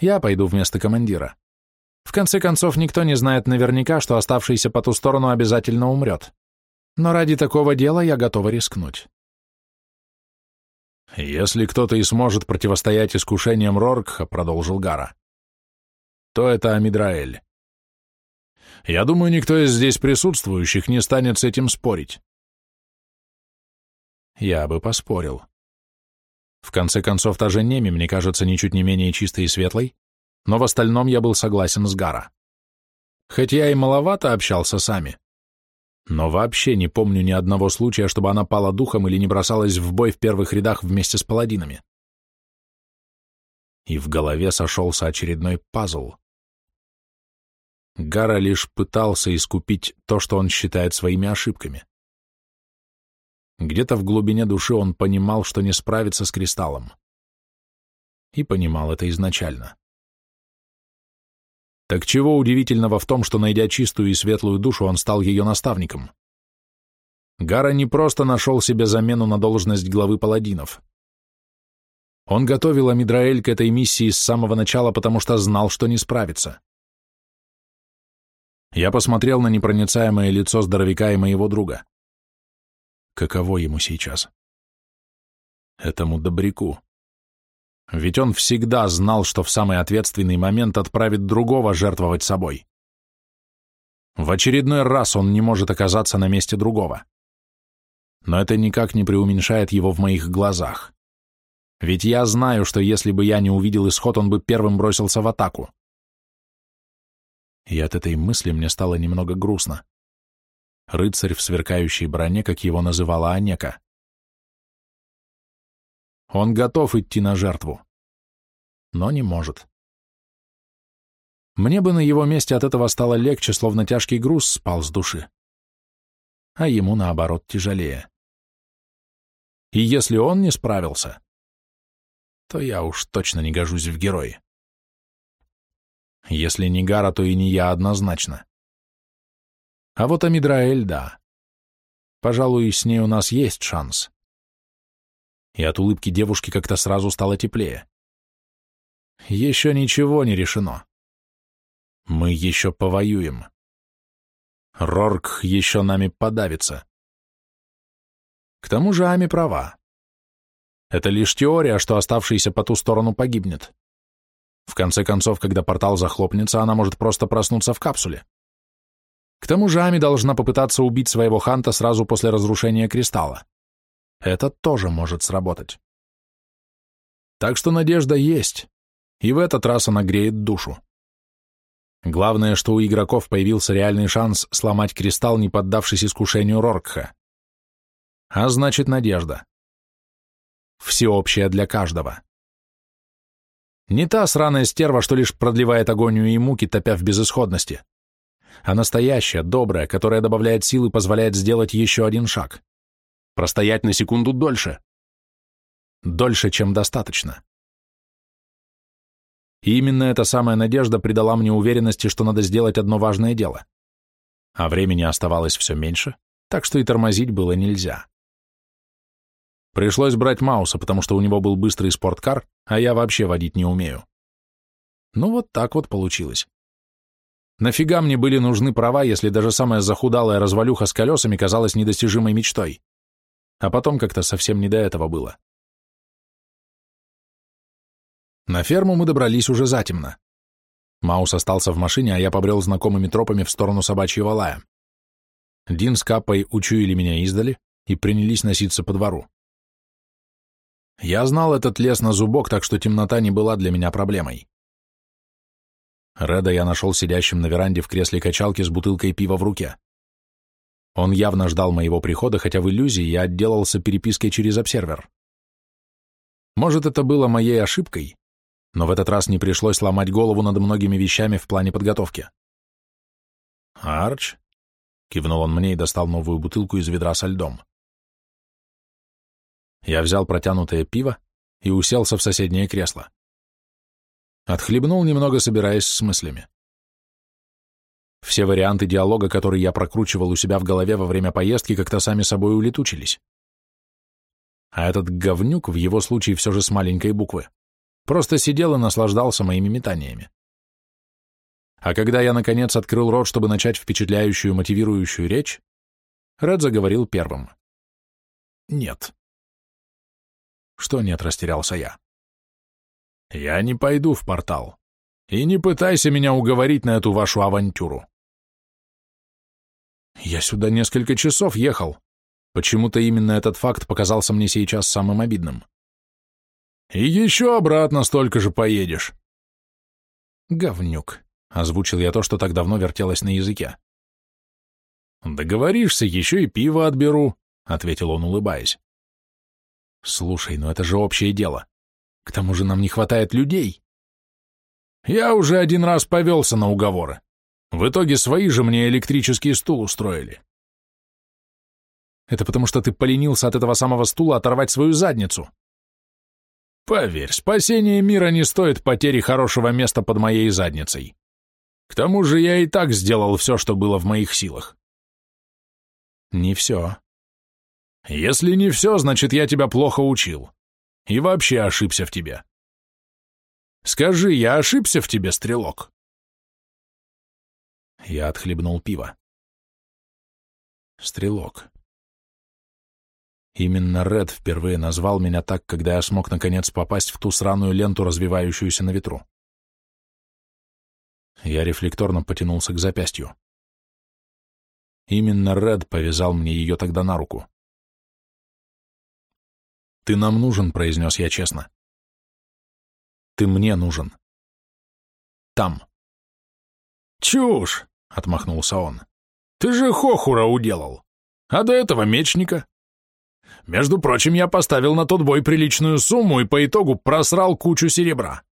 «Я пойду вместо командира. В конце концов, никто не знает наверняка, что оставшийся по ту сторону обязательно умрет. Но ради такого дела я готова рискнуть». «Если кто-то и сможет противостоять искушениям Роркха», — продолжил Гара, — «то это Амидраэль. Я думаю, никто из здесь присутствующих не станет с этим спорить». Я бы поспорил. В конце концов, та же Неми, мне кажется, ничуть не менее чистой и светлой, но в остальном я был согласен с Гара. Хоть я и маловато общался с Ами, но вообще не помню ни одного случая, чтобы она пала духом или не бросалась в бой в первых рядах вместе с паладинами. И в голове сошелся очередной пазл. Гара лишь пытался искупить то, что он считает своими ошибками. Где-то в глубине души он понимал, что не справится с кристаллом. И понимал это изначально. Так чего удивительного в том, что, найдя чистую и светлую душу, он стал ее наставником? Гара не просто нашел себе замену на должность главы паладинов. Он готовил Амидраэль к этой миссии с самого начала, потому что знал, что не справится. Я посмотрел на непроницаемое лицо здоровяка и моего друга. Каково ему сейчас? Этому добряку. Ведь он всегда знал, что в самый ответственный момент отправит другого жертвовать собой. В очередной раз он не может оказаться на месте другого. но это никак не преуменьшает его в моих глазах. Ведь я знаю, что если бы я не увидел исход, он бы первым бросился в атаку. И от этой мысли мне стало немного грустно. Рыцарь в сверкающей броне, как его называла Анека. Он готов идти на жертву, но не может. Мне бы на его месте от этого стало легче, словно тяжкий груз спал с души. А ему, наоборот, тяжелее. И если он не справился, то я уж точно не гожусь в герои. Если не Гара, то и не я однозначно. А вот Амидраэль, да. Пожалуй, с ней у нас есть шанс. И от улыбки девушки как-то сразу стало теплее. Еще ничего не решено. Мы еще повоюем. Рорк еще нами подавится. К тому же Ами права. Это лишь теория, что оставшийся по ту сторону погибнет. В конце концов, когда портал захлопнется, она может просто проснуться в капсуле. К тому же Ами должна попытаться убить своего Ханта сразу после разрушения кристалла. Это тоже может сработать. Так что надежда есть, и в этот раз она греет душу. Главное, что у игроков появился реальный шанс сломать кристалл, не поддавшись искушению Роркха. А значит, надежда. Всеобщая для каждого. Не та сраная стерва, что лишь продлевает агонию и муки, топя в безысходности, а настоящая, добрая, которая добавляет сил и позволяет сделать еще один шаг. Простоять на секунду дольше. Дольше, чем достаточно. И именно эта самая надежда придала мне уверенности, что надо сделать одно важное дело. А времени оставалось все меньше, так что и тормозить было нельзя. Пришлось брать Мауса, потому что у него был быстрый спорткар, а я вообще водить не умею. Ну вот так вот получилось. Нафига мне были нужны права, если даже самая захудалая развалюха с колесами казалась недостижимой мечтой? А потом как-то совсем не до этого было. На ферму мы добрались уже затемно. Маус остался в машине, а я побрел знакомыми тропами в сторону собачьего лая. Дин с Каппой учуяли меня издали и принялись носиться по двору. Я знал этот лес на зубок, так что темнота не была для меня проблемой. Реда я нашел сидящим на веранде в кресле качалки с бутылкой пива в руке. Он явно ждал моего прихода, хотя в иллюзии я отделался перепиской через обсервер. Может, это было моей ошибкой, но в этот раз не пришлось ломать голову над многими вещами в плане подготовки. «Арч?» — кивнул он мне и достал новую бутылку из ведра со льдом. Я взял протянутое пиво и уселся в соседнее кресло. Отхлебнул немного, собираясь с мыслями. Все варианты диалога, которые я прокручивал у себя в голове во время поездки, как-то сами собой улетучились. А этот говнюк, в его случае все же с маленькой буквы, просто сидел и наслаждался моими метаниями. А когда я, наконец, открыл рот, чтобы начать впечатляющую, мотивирующую речь, Ред заговорил первым. «Нет». «Что нет?» — растерялся я. «Я не пойду в портал. И не пытайся меня уговорить на эту вашу авантюру». «Я сюда несколько часов ехал. Почему-то именно этот факт показался мне сейчас самым обидным». «И еще обратно столько же поедешь». «Говнюк», — озвучил я то, что так давно вертелось на языке. «Договоришься, еще и пиво отберу», — ответил он, улыбаясь. Слушай, ну это же общее дело. К тому же нам не хватает людей. Я уже один раз повелся на уговоры. В итоге свои же мне электрический стул устроили. Это потому что ты поленился от этого самого стула оторвать свою задницу. Поверь, спасение мира не стоит потери хорошего места под моей задницей. К тому же я и так сделал все, что было в моих силах. Не все. Если не все, значит, я тебя плохо учил. И вообще ошибся в тебе. Скажи, я ошибся в тебе, стрелок?» Я отхлебнул пиво. Стрелок. Именно Ред впервые назвал меня так, когда я смог наконец попасть в ту сраную ленту, развивающуюся на ветру. Я рефлекторно потянулся к запястью. Именно Ред повязал мне ее тогда на руку. «Ты нам нужен», — произнес я честно. «Ты мне нужен. Там». «Чушь!» — отмахнулся он. «Ты же Хохура уделал, а до этого Мечника. Между прочим, я поставил на тот бой приличную сумму и по итогу просрал кучу серебра».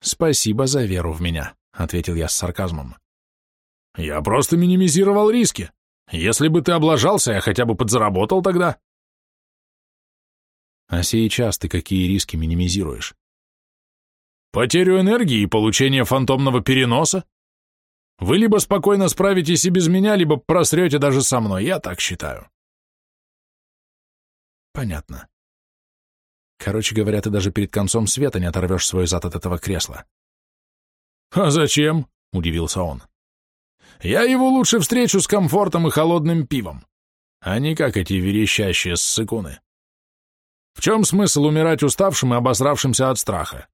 «Спасибо за веру в меня», — ответил я с сарказмом. «Я просто минимизировал риски. Если бы ты облажался, я хотя бы подзаработал тогда». «А сейчас ты какие риски минимизируешь?» «Потерю энергии и получение фантомного переноса. Вы либо спокойно справитесь и без меня, либо просрете даже со мной, я так считаю». «Понятно. Короче говоря, ты даже перед концом света не оторвешь свой зад от этого кресла». «А зачем?» — удивился он. Я его лучше встречу с комфортом и холодным пивом, а не как эти верещащие ссыкуны. В чем смысл умирать уставшим и обосравшимся от страха?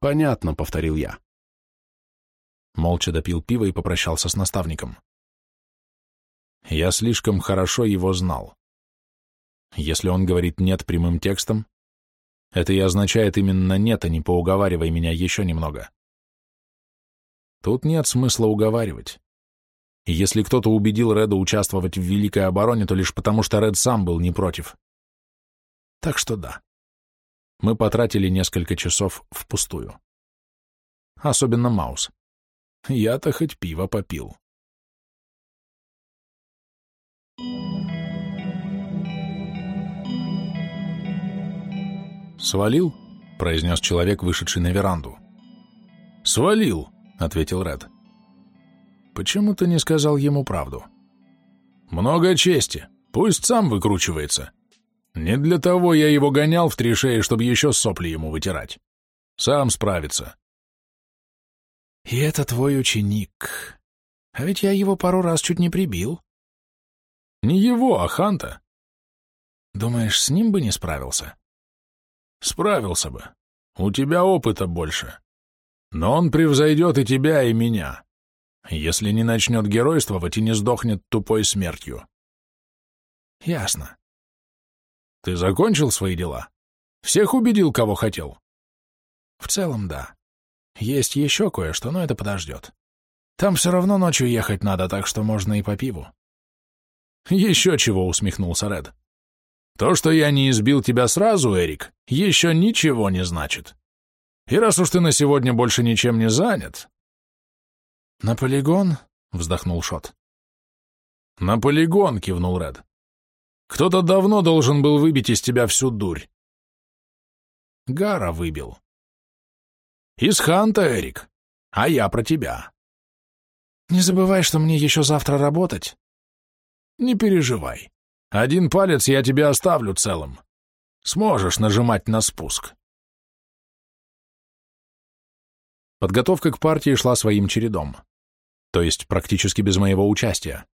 Понятно, — повторил я. Молча допил пиво и попрощался с наставником. Я слишком хорошо его знал. Если он говорит «нет» прямым текстом, это и означает именно «нет», а не поуговаривай меня еще немного. Тут нет смысла уговаривать. И если кто-то убедил Реда участвовать в Великой обороне, то лишь потому, что Ред сам был не против. Так что да. Мы потратили несколько часов впустую. Особенно Маус. Я-то хоть пиво попил. «Свалил?» — произнес человек, вышедший на веранду. «Свалил», — ответил Ред. «Почему ты не сказал ему правду?» «Много чести. Пусть сам выкручивается. Не для того я его гонял в три шеи, чтобы еще сопли ему вытирать. Сам справится». «И это твой ученик. А ведь я его пару раз чуть не прибил». «Не его, а Ханта». «Думаешь, с ним бы не справился?» «Справился бы. У тебя опыта больше. Но он превзойдет и тебя, и меня, если не начнет геройствовать и не сдохнет тупой смертью. Ясно. Ты закончил свои дела? Всех убедил, кого хотел? В целом, да. Есть еще кое-что, но это подождет. Там все равно ночью ехать надо, так что можно и по пиву. Еще чего, усмехнулся Ред. То, что я не избил тебя сразу, Эрик, еще ничего не значит. И раз уж ты на сегодня больше ничем не занят...» «На полигон?» — вздохнул Шот. «На полигон!» — кивнул Ред. «Кто-то давно должен был выбить из тебя всю дурь». «Гара выбил». «Из Ханта, Эрик. А я про тебя». «Не забывай, что мне еще завтра работать». «Не переживай. Один палец я тебе оставлю целым. Сможешь нажимать на спуск». Подготовка к партии шла своим чередом, то есть практически без моего участия.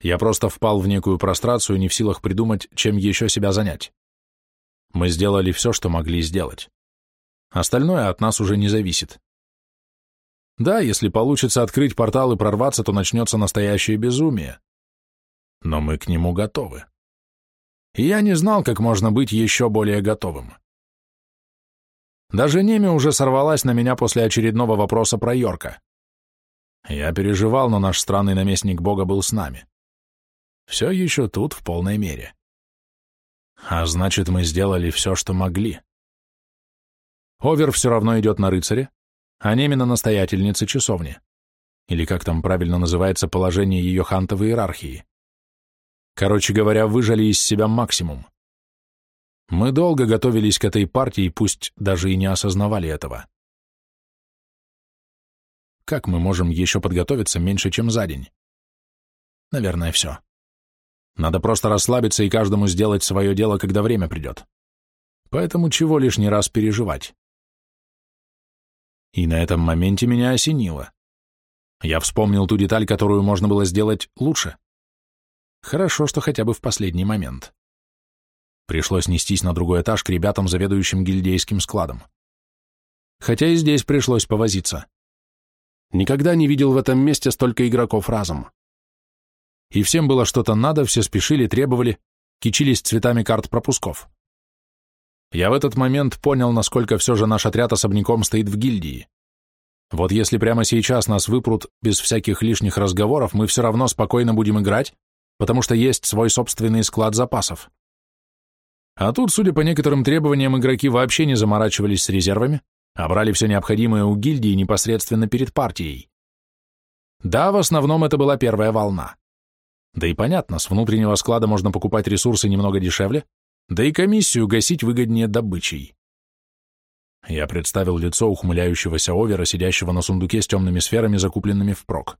Я просто впал в некую прострацию, не в силах придумать, чем еще себя занять. Мы сделали все, что могли сделать. Остальное от нас уже не зависит. Да, если получится открыть портал и прорваться, то начнется настоящее безумие. Но мы к нему готовы. И я не знал, как можно быть еще более готовым. Даже Неми уже сорвалась на меня после очередного вопроса про Йорка. Я переживал, но наш странный наместник Бога был с нами. Все еще тут в полной мере. А значит, мы сделали все, что могли. Овер все равно идет на рыцаре, а Неми на настоятельнице часовни. Или как там правильно называется положение ее хантовой иерархии. Короче говоря, выжали из себя максимум. Мы долго готовились к этой партии, пусть даже и не осознавали этого. Как мы можем еще подготовиться меньше, чем за день? Наверное, все. Надо просто расслабиться и каждому сделать свое дело, когда время придет. Поэтому чего лишний раз переживать? И на этом моменте меня осенило. Я вспомнил ту деталь, которую можно было сделать лучше. Хорошо, что хотя бы в последний момент. Пришлось нестись на другой этаж к ребятам, заведующим гильдейским складом. Хотя и здесь пришлось повозиться. Никогда не видел в этом месте столько игроков разом. И всем было что-то надо, все спешили, требовали, кичились цветами карт пропусков. Я в этот момент понял, насколько все же наш отряд особняком стоит в гильдии. Вот если прямо сейчас нас выпрут без всяких лишних разговоров, мы все равно спокойно будем играть, потому что есть свой собственный склад запасов. А тут, судя по некоторым требованиям, игроки вообще не заморачивались с резервами, а брали все необходимое у гильдии непосредственно перед партией. Да, в основном это была первая волна. Да и понятно, с внутреннего склада можно покупать ресурсы немного дешевле, да и комиссию гасить выгоднее добычей. Я представил лицо ухмыляющегося овера, сидящего на сундуке с темными сферами, закупленными впрок.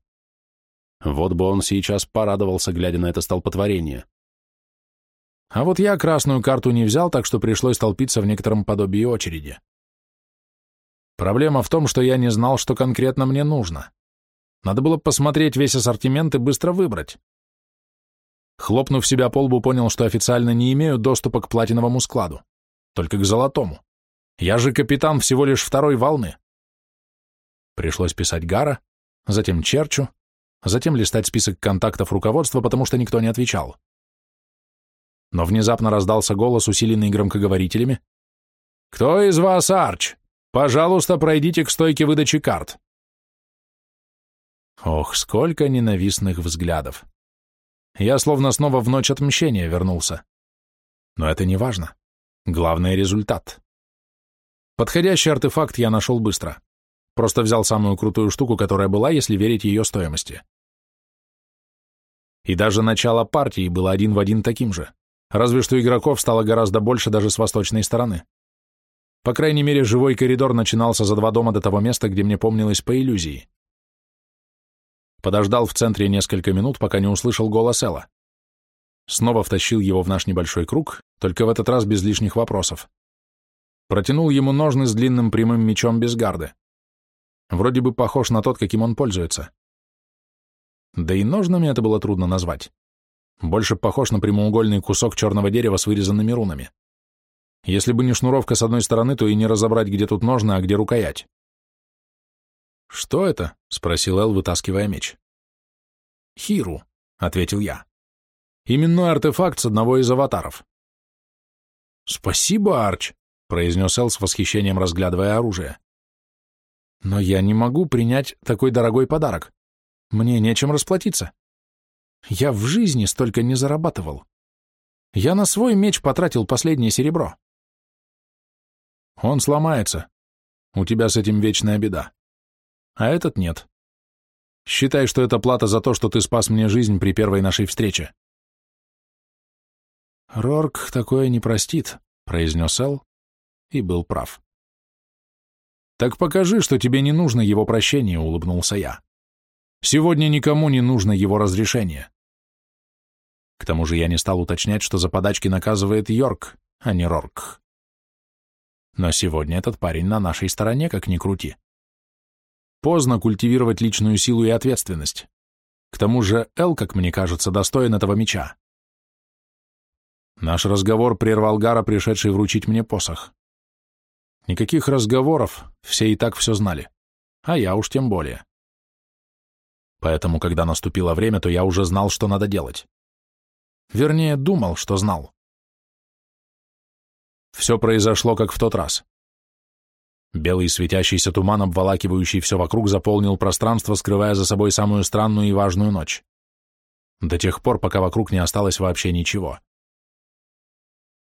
Вот бы он сейчас порадовался, глядя на это столпотворение. А вот я красную карту не взял, так что пришлось толпиться в некотором подобии очереди. Проблема в том, что я не знал, что конкретно мне нужно. Надо было посмотреть весь ассортимент и быстро выбрать. Хлопнув себя по лбу, понял, что официально не имею доступа к платиновому складу, только к золотому. Я же капитан всего лишь второй волны. Пришлось писать Гара, затем Черчу, затем листать список контактов руководства, потому что никто не отвечал. Но внезапно раздался голос, усиленный громкоговорителями. «Кто из вас Арч? Пожалуйста, пройдите к стойке выдачи карт». Ох, сколько ненавистных взглядов. Я словно снова в ночь отмщения вернулся. Но это не важно. Главное — результат. Подходящий артефакт я нашел быстро. Просто взял самую крутую штуку, которая была, если верить ее стоимости. И даже начало партии было один в один таким же. Разве что игроков стало гораздо больше даже с восточной стороны. По крайней мере, живой коридор начинался за два дома до того места, где мне помнилось по иллюзии. Подождал в центре несколько минут, пока не услышал голос Элла. Снова втащил его в наш небольшой круг, только в этот раз без лишних вопросов. Протянул ему ножны с длинным прямым мечом без гарды. Вроде бы похож на тот, каким он пользуется. Да и ножнами это было трудно назвать. Больше похож на прямоугольный кусок черного дерева с вырезанными рунами. Если бы не шнуровка с одной стороны, то и не разобрать, где тут ножны, а где рукоять. «Что это?» — спросил Эл, вытаскивая меч. «Хиру», — ответил я. «Именной артефакт с одного из аватаров». «Спасибо, Арч», — произнес Эл с восхищением, разглядывая оружие. «Но я не могу принять такой дорогой подарок. Мне нечем расплатиться. Я в жизни столько не зарабатывал. Я на свой меч потратил последнее серебро». «Он сломается. У тебя с этим вечная беда а этот нет. Считай, что это плата за то, что ты спас мне жизнь при первой нашей встрече. Рорк такое не простит, произнес Эл, и был прав. Так покажи, что тебе не нужно его прощение, улыбнулся я. Сегодня никому не нужно его разрешение. К тому же я не стал уточнять, что за подачки наказывает Йорк, а не Рорк. Но сегодня этот парень на нашей стороне, как ни крути. Поздно культивировать личную силу и ответственность. К тому же Эл, как мне кажется, достоин этого меча. Наш разговор прервал Гара, пришедший вручить мне посох. Никаких разговоров, все и так все знали. А я уж тем более. Поэтому, когда наступило время, то я уже знал, что надо делать. Вернее, думал, что знал. Все произошло, как в тот раз. Белый светящийся туман, обволакивающий все вокруг, заполнил пространство, скрывая за собой самую странную и важную ночь. До тех пор, пока вокруг не осталось вообще ничего.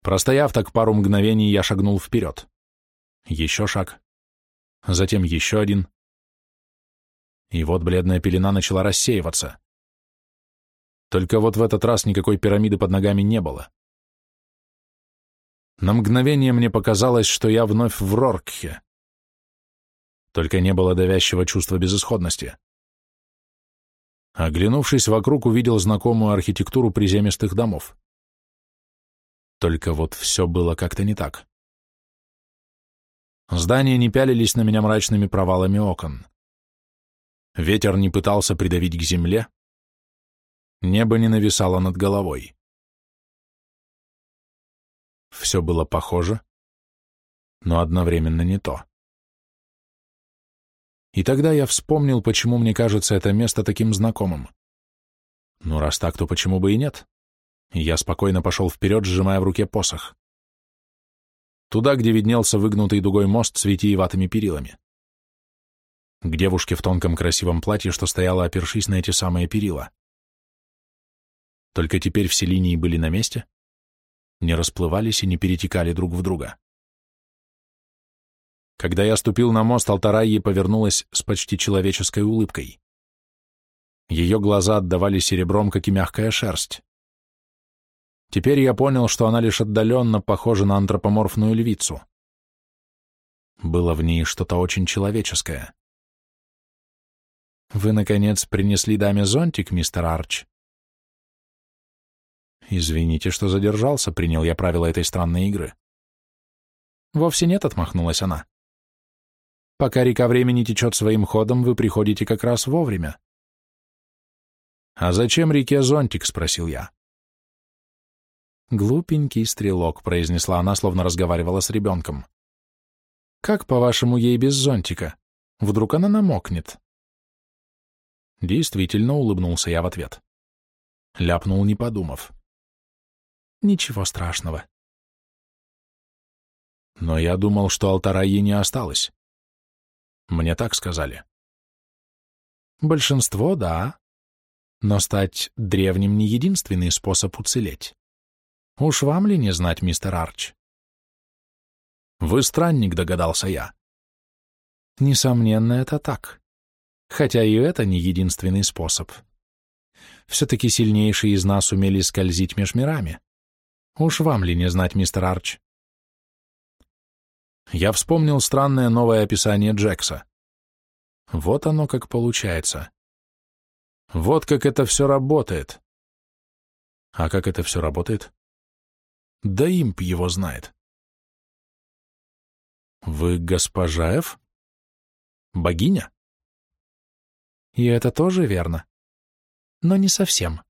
Простояв так пару мгновений, я шагнул вперед. Еще шаг. Затем еще один. И вот бледная пелена начала рассеиваться. Только вот в этот раз никакой пирамиды под ногами не было. На мгновение мне показалось, что я вновь в Роркхе. Только не было давящего чувства безысходности. Оглянувшись вокруг, увидел знакомую архитектуру приземистых домов. Только вот все было как-то не так. Здания не пялились на меня мрачными провалами окон. Ветер не пытался придавить к земле. Небо не нависало над головой. Все было похоже, но одновременно не то. И тогда я вспомнил, почему мне кажется это место таким знакомым. Ну, раз так, то почему бы и нет? Я спокойно пошел вперед, сжимая в руке посох. Туда, где виднелся выгнутый дугой мост с витиеватыми перилами. К девушке в тонком красивом платье, что стояла, опершись на эти самые перила. Только теперь все линии были на месте, не расплывались и не перетекали друг в друга. Когда я ступил на мост, Алтарайи повернулась с почти человеческой улыбкой. Ее глаза отдавали серебром, как и мягкая шерсть. Теперь я понял, что она лишь отдаленно похожа на антропоморфную львицу. Было в ней что-то очень человеческое. «Вы, наконец, принесли даме зонтик, мистер Арч?» «Извините, что задержался», — принял я правила этой странной игры. «Вовсе нет», — отмахнулась она. «Пока река времени течет своим ходом, вы приходите как раз вовремя». «А зачем реке зонтик?» — спросил я. «Глупенький стрелок», — произнесла она, словно разговаривала с ребенком. «Как, по-вашему, ей без зонтика? Вдруг она намокнет?» Действительно улыбнулся я в ответ. Ляпнул, не подумав. Ничего страшного. Но я думал, что алтара не осталось. Мне так сказали. Большинство — да. Но стать древним не единственный способ уцелеть. Уж вам ли не знать, мистер Арч? Вы странник, догадался я. Несомненно, это так. Хотя и это не единственный способ. Все-таки сильнейшие из нас умели скользить меж мирами. Уж вам ли не знать, мистер Арч? Я вспомнил странное новое описание Джекса. Вот оно как получается. Вот как это все работает. А как это все работает? Да имп его знает. Вы госпожа Ф? Богиня? И это тоже верно. Но не совсем.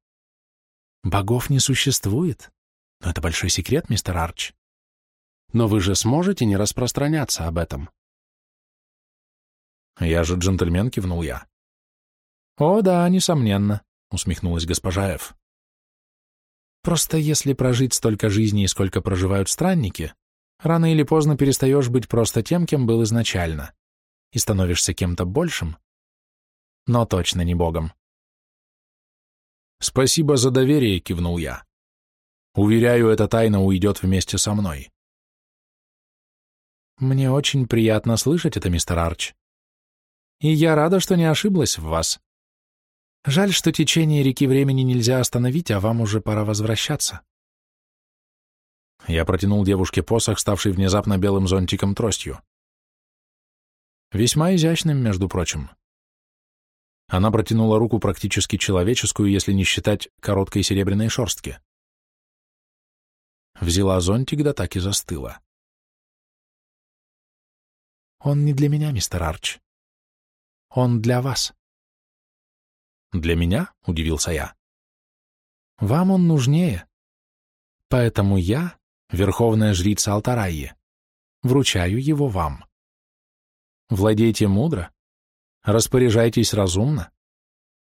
Богов не существует. Но это большой секрет, мистер Арч. Но вы же сможете не распространяться об этом. Я же джентльмен, кивнул я. О, да, несомненно, усмехнулась госпожа Ф. Просто если прожить столько жизней, сколько проживают странники, рано или поздно перестаешь быть просто тем, кем был изначально, и становишься кем-то большим, но точно не богом. «Спасибо за доверие», — кивнул я. Уверяю, эта тайна уйдет вместе со мной. Мне очень приятно слышать это, мистер Арч. И я рада, что не ошиблась в вас. Жаль, что течение реки времени нельзя остановить, а вам уже пора возвращаться. Я протянул девушке посох, ставший внезапно белым зонтиком тростью. Весьма изящным, между прочим. Она протянула руку практически человеческую, если не считать короткой серебряной шорстки. Взяла зонтик, да так и застыла. Он не для меня, мистер Арч. Он для вас. Для меня? — удивился я. Вам он нужнее. Поэтому я, верховная жрица Алтарайи, вручаю его вам. Владейте мудро, распоряжайтесь разумно,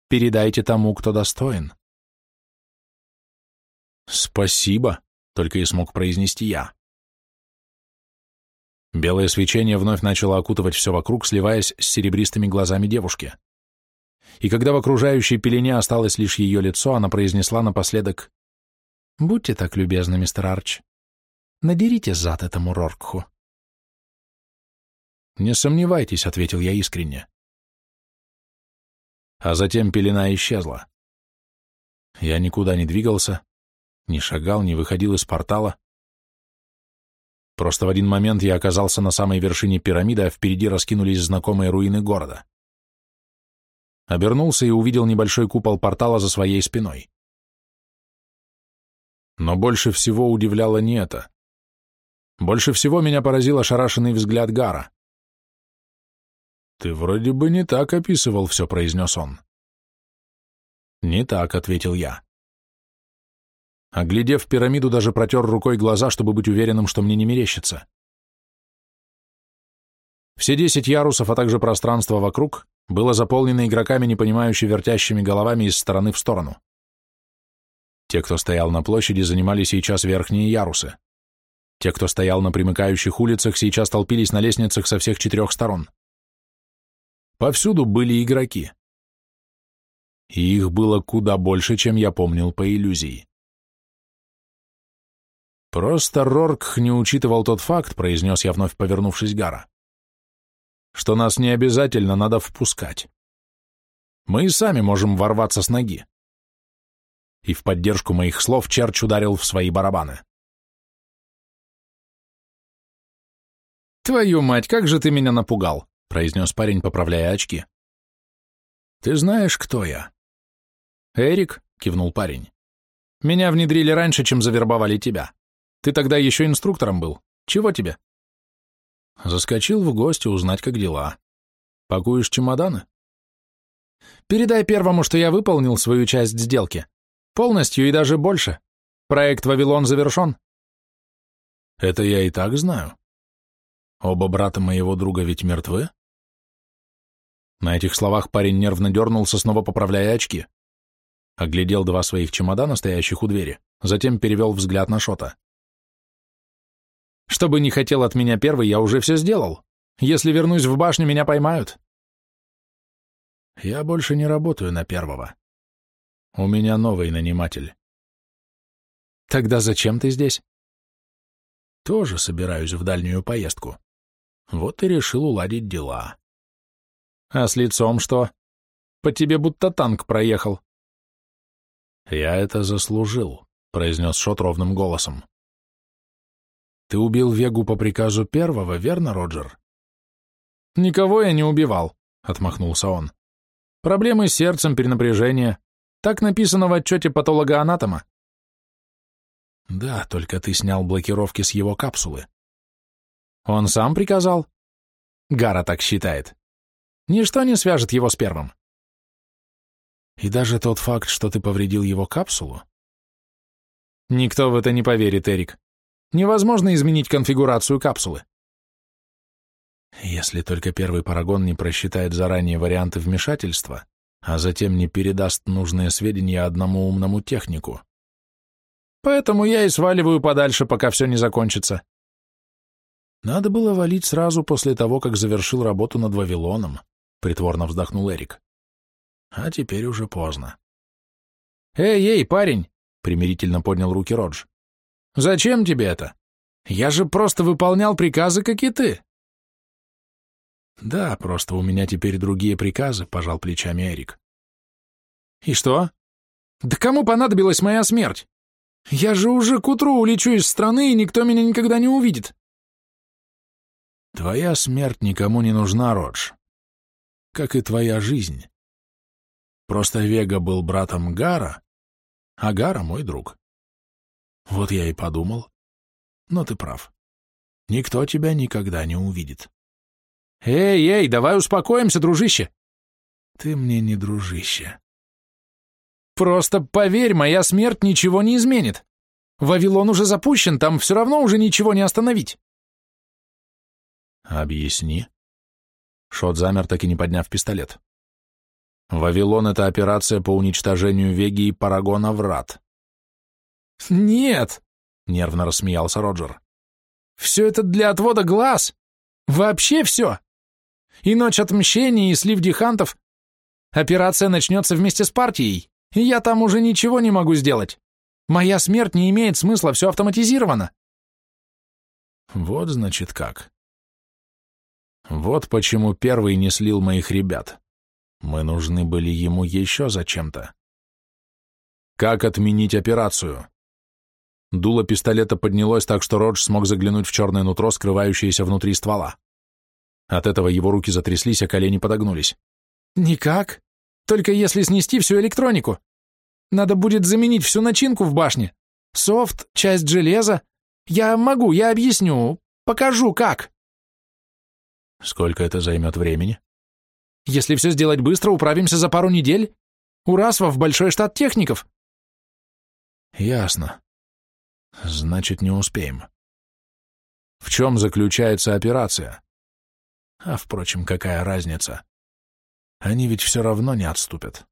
передайте тому, кто достоин. Спасибо, только и смог произнести я. Белое свечение вновь начало окутывать все вокруг, сливаясь с серебристыми глазами девушки. И когда в окружающей пелене осталось лишь ее лицо, она произнесла напоследок «Будьте так любезны, мистер Арч, надерите зад этому Роркху». «Не сомневайтесь», — ответил я искренне. А затем пелена исчезла. Я никуда не двигался, не шагал, не выходил из портала. Просто в один момент я оказался на самой вершине пирамиды, а впереди раскинулись знакомые руины города. Обернулся и увидел небольшой купол портала за своей спиной. Но больше всего удивляло не это. Больше всего меня поразил ошарашенный взгляд Гара. «Ты вроде бы не так описывал все», — произнес он. «Не так», — ответил я. Оглядев пирамиду, даже протер рукой глаза, чтобы быть уверенным, что мне не мерещится. Все десять ярусов, а также пространство вокруг, было заполнено игроками, не понимающими вертящими головами из стороны в сторону. Те, кто стоял на площади, занимали сейчас верхние ярусы. Те, кто стоял на примыкающих улицах, сейчас толпились на лестницах со всех четырех сторон. Повсюду были игроки. И их было куда больше, чем я помнил по иллюзии. Просто Рорк не учитывал тот факт, произнес я, вновь повернувшись Гара, что нас не обязательно надо впускать. Мы и сами можем ворваться с ноги. И в поддержку моих слов Черч ударил в свои барабаны. «Твою мать, как же ты меня напугал!» — произнес парень, поправляя очки. «Ты знаешь, кто я?» «Эрик», — кивнул парень. «Меня внедрили раньше, чем завербовали тебя. Ты тогда еще инструктором был. Чего тебе?» Заскочил в гости узнать, как дела. «Пакуешь чемоданы?» «Передай первому, что я выполнил свою часть сделки. Полностью и даже больше. Проект «Вавилон» завершен». «Это я и так знаю. Оба брата моего друга ведь мертвы?» На этих словах парень нервно дернулся, снова поправляя очки. Оглядел два своих чемодана, стоящих у двери, затем перевел взгляд на Шота. «Что бы ни хотел от меня первый, я уже все сделал. Если вернусь в башню, меня поймают». «Я больше не работаю на первого. У меня новый наниматель». «Тогда зачем ты здесь?» «Тоже собираюсь в дальнюю поездку. Вот и решил уладить дела». А с лицом что? По тебе будто танк проехал. Я это заслужил, произнес Шот ровным голосом. Ты убил Вегу по приказу первого, верно, Роджер? Никого я не убивал, отмахнулся он. Проблемы с сердцем, перенапряжение. Так написано в отчете патолога-анатома. Да, только ты снял блокировки с его капсулы. Он сам приказал? Гара так считает. Ничто не свяжет его с первым. И даже тот факт, что ты повредил его капсулу? Никто в это не поверит, Эрик. Невозможно изменить конфигурацию капсулы. Если только первый парагон не просчитает заранее варианты вмешательства, а затем не передаст нужные сведения одному умному технику. Поэтому я и сваливаю подальше, пока все не закончится. Надо было валить сразу после того, как завершил работу над Вавилоном. — притворно вздохнул Эрик. «А теперь уже поздно». «Эй, эй, парень!» — примирительно поднял руки Родж. «Зачем тебе это? Я же просто выполнял приказы, как и ты». «Да, просто у меня теперь другие приказы», — пожал плечами Эрик. «И что? Да кому понадобилась моя смерть? Я же уже к утру улечу из страны, и никто меня никогда не увидит». «Твоя смерть никому не нужна, Родж как и твоя жизнь. Просто Вега был братом Гара, а Гара мой друг. Вот я и подумал. Но ты прав. Никто тебя никогда не увидит. Эй, эй, давай успокоимся, дружище. Ты мне не дружище. Просто поверь, моя смерть ничего не изменит. Вавилон уже запущен, там все равно уже ничего не остановить. Объясни. Шот замер, так и не подняв пистолет. Вавилон — это операция по уничтожению Веги и Парагона врат. «Нет!» — нервно рассмеялся Роджер. «Все это для отвода глаз! Вообще все! И ночь отмщения, и слив дихантов. Операция начнется вместе с партией, и я там уже ничего не могу сделать. Моя смерть не имеет смысла, все автоматизировано». «Вот, значит, как», вот почему первый не слил моих ребят. Мы нужны были ему еще зачем-то. Как отменить операцию? Дуло пистолета поднялось так, что Родж смог заглянуть в черное нутро, скрывающееся внутри ствола. От этого его руки затряслись, а колени подогнулись. «Никак. Только если снести всю электронику. Надо будет заменить всю начинку в башне. Софт, часть железа. Я могу, я объясню. Покажу, как». Сколько это займет времени? Если все сделать быстро, управимся за пару недель. У Расва в большой штат техников. Ясно. Значит, не успеем. В чем заключается операция? А, впрочем, какая разница? Они ведь все равно не отступят.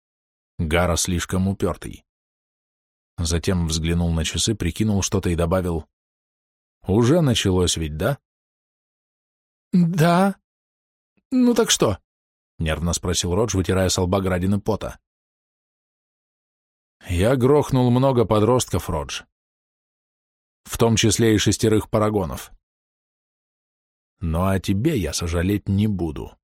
Гара слишком упертый. Затем взглянул на часы, прикинул что-то и добавил. «Уже началось ведь, да?» «Да. Ну так что?» — нервно спросил Родж, вытирая с лба градины пота. «Я грохнул много подростков, Родж. В том числе и шестерых парагонов. Ну а тебе я сожалеть не буду».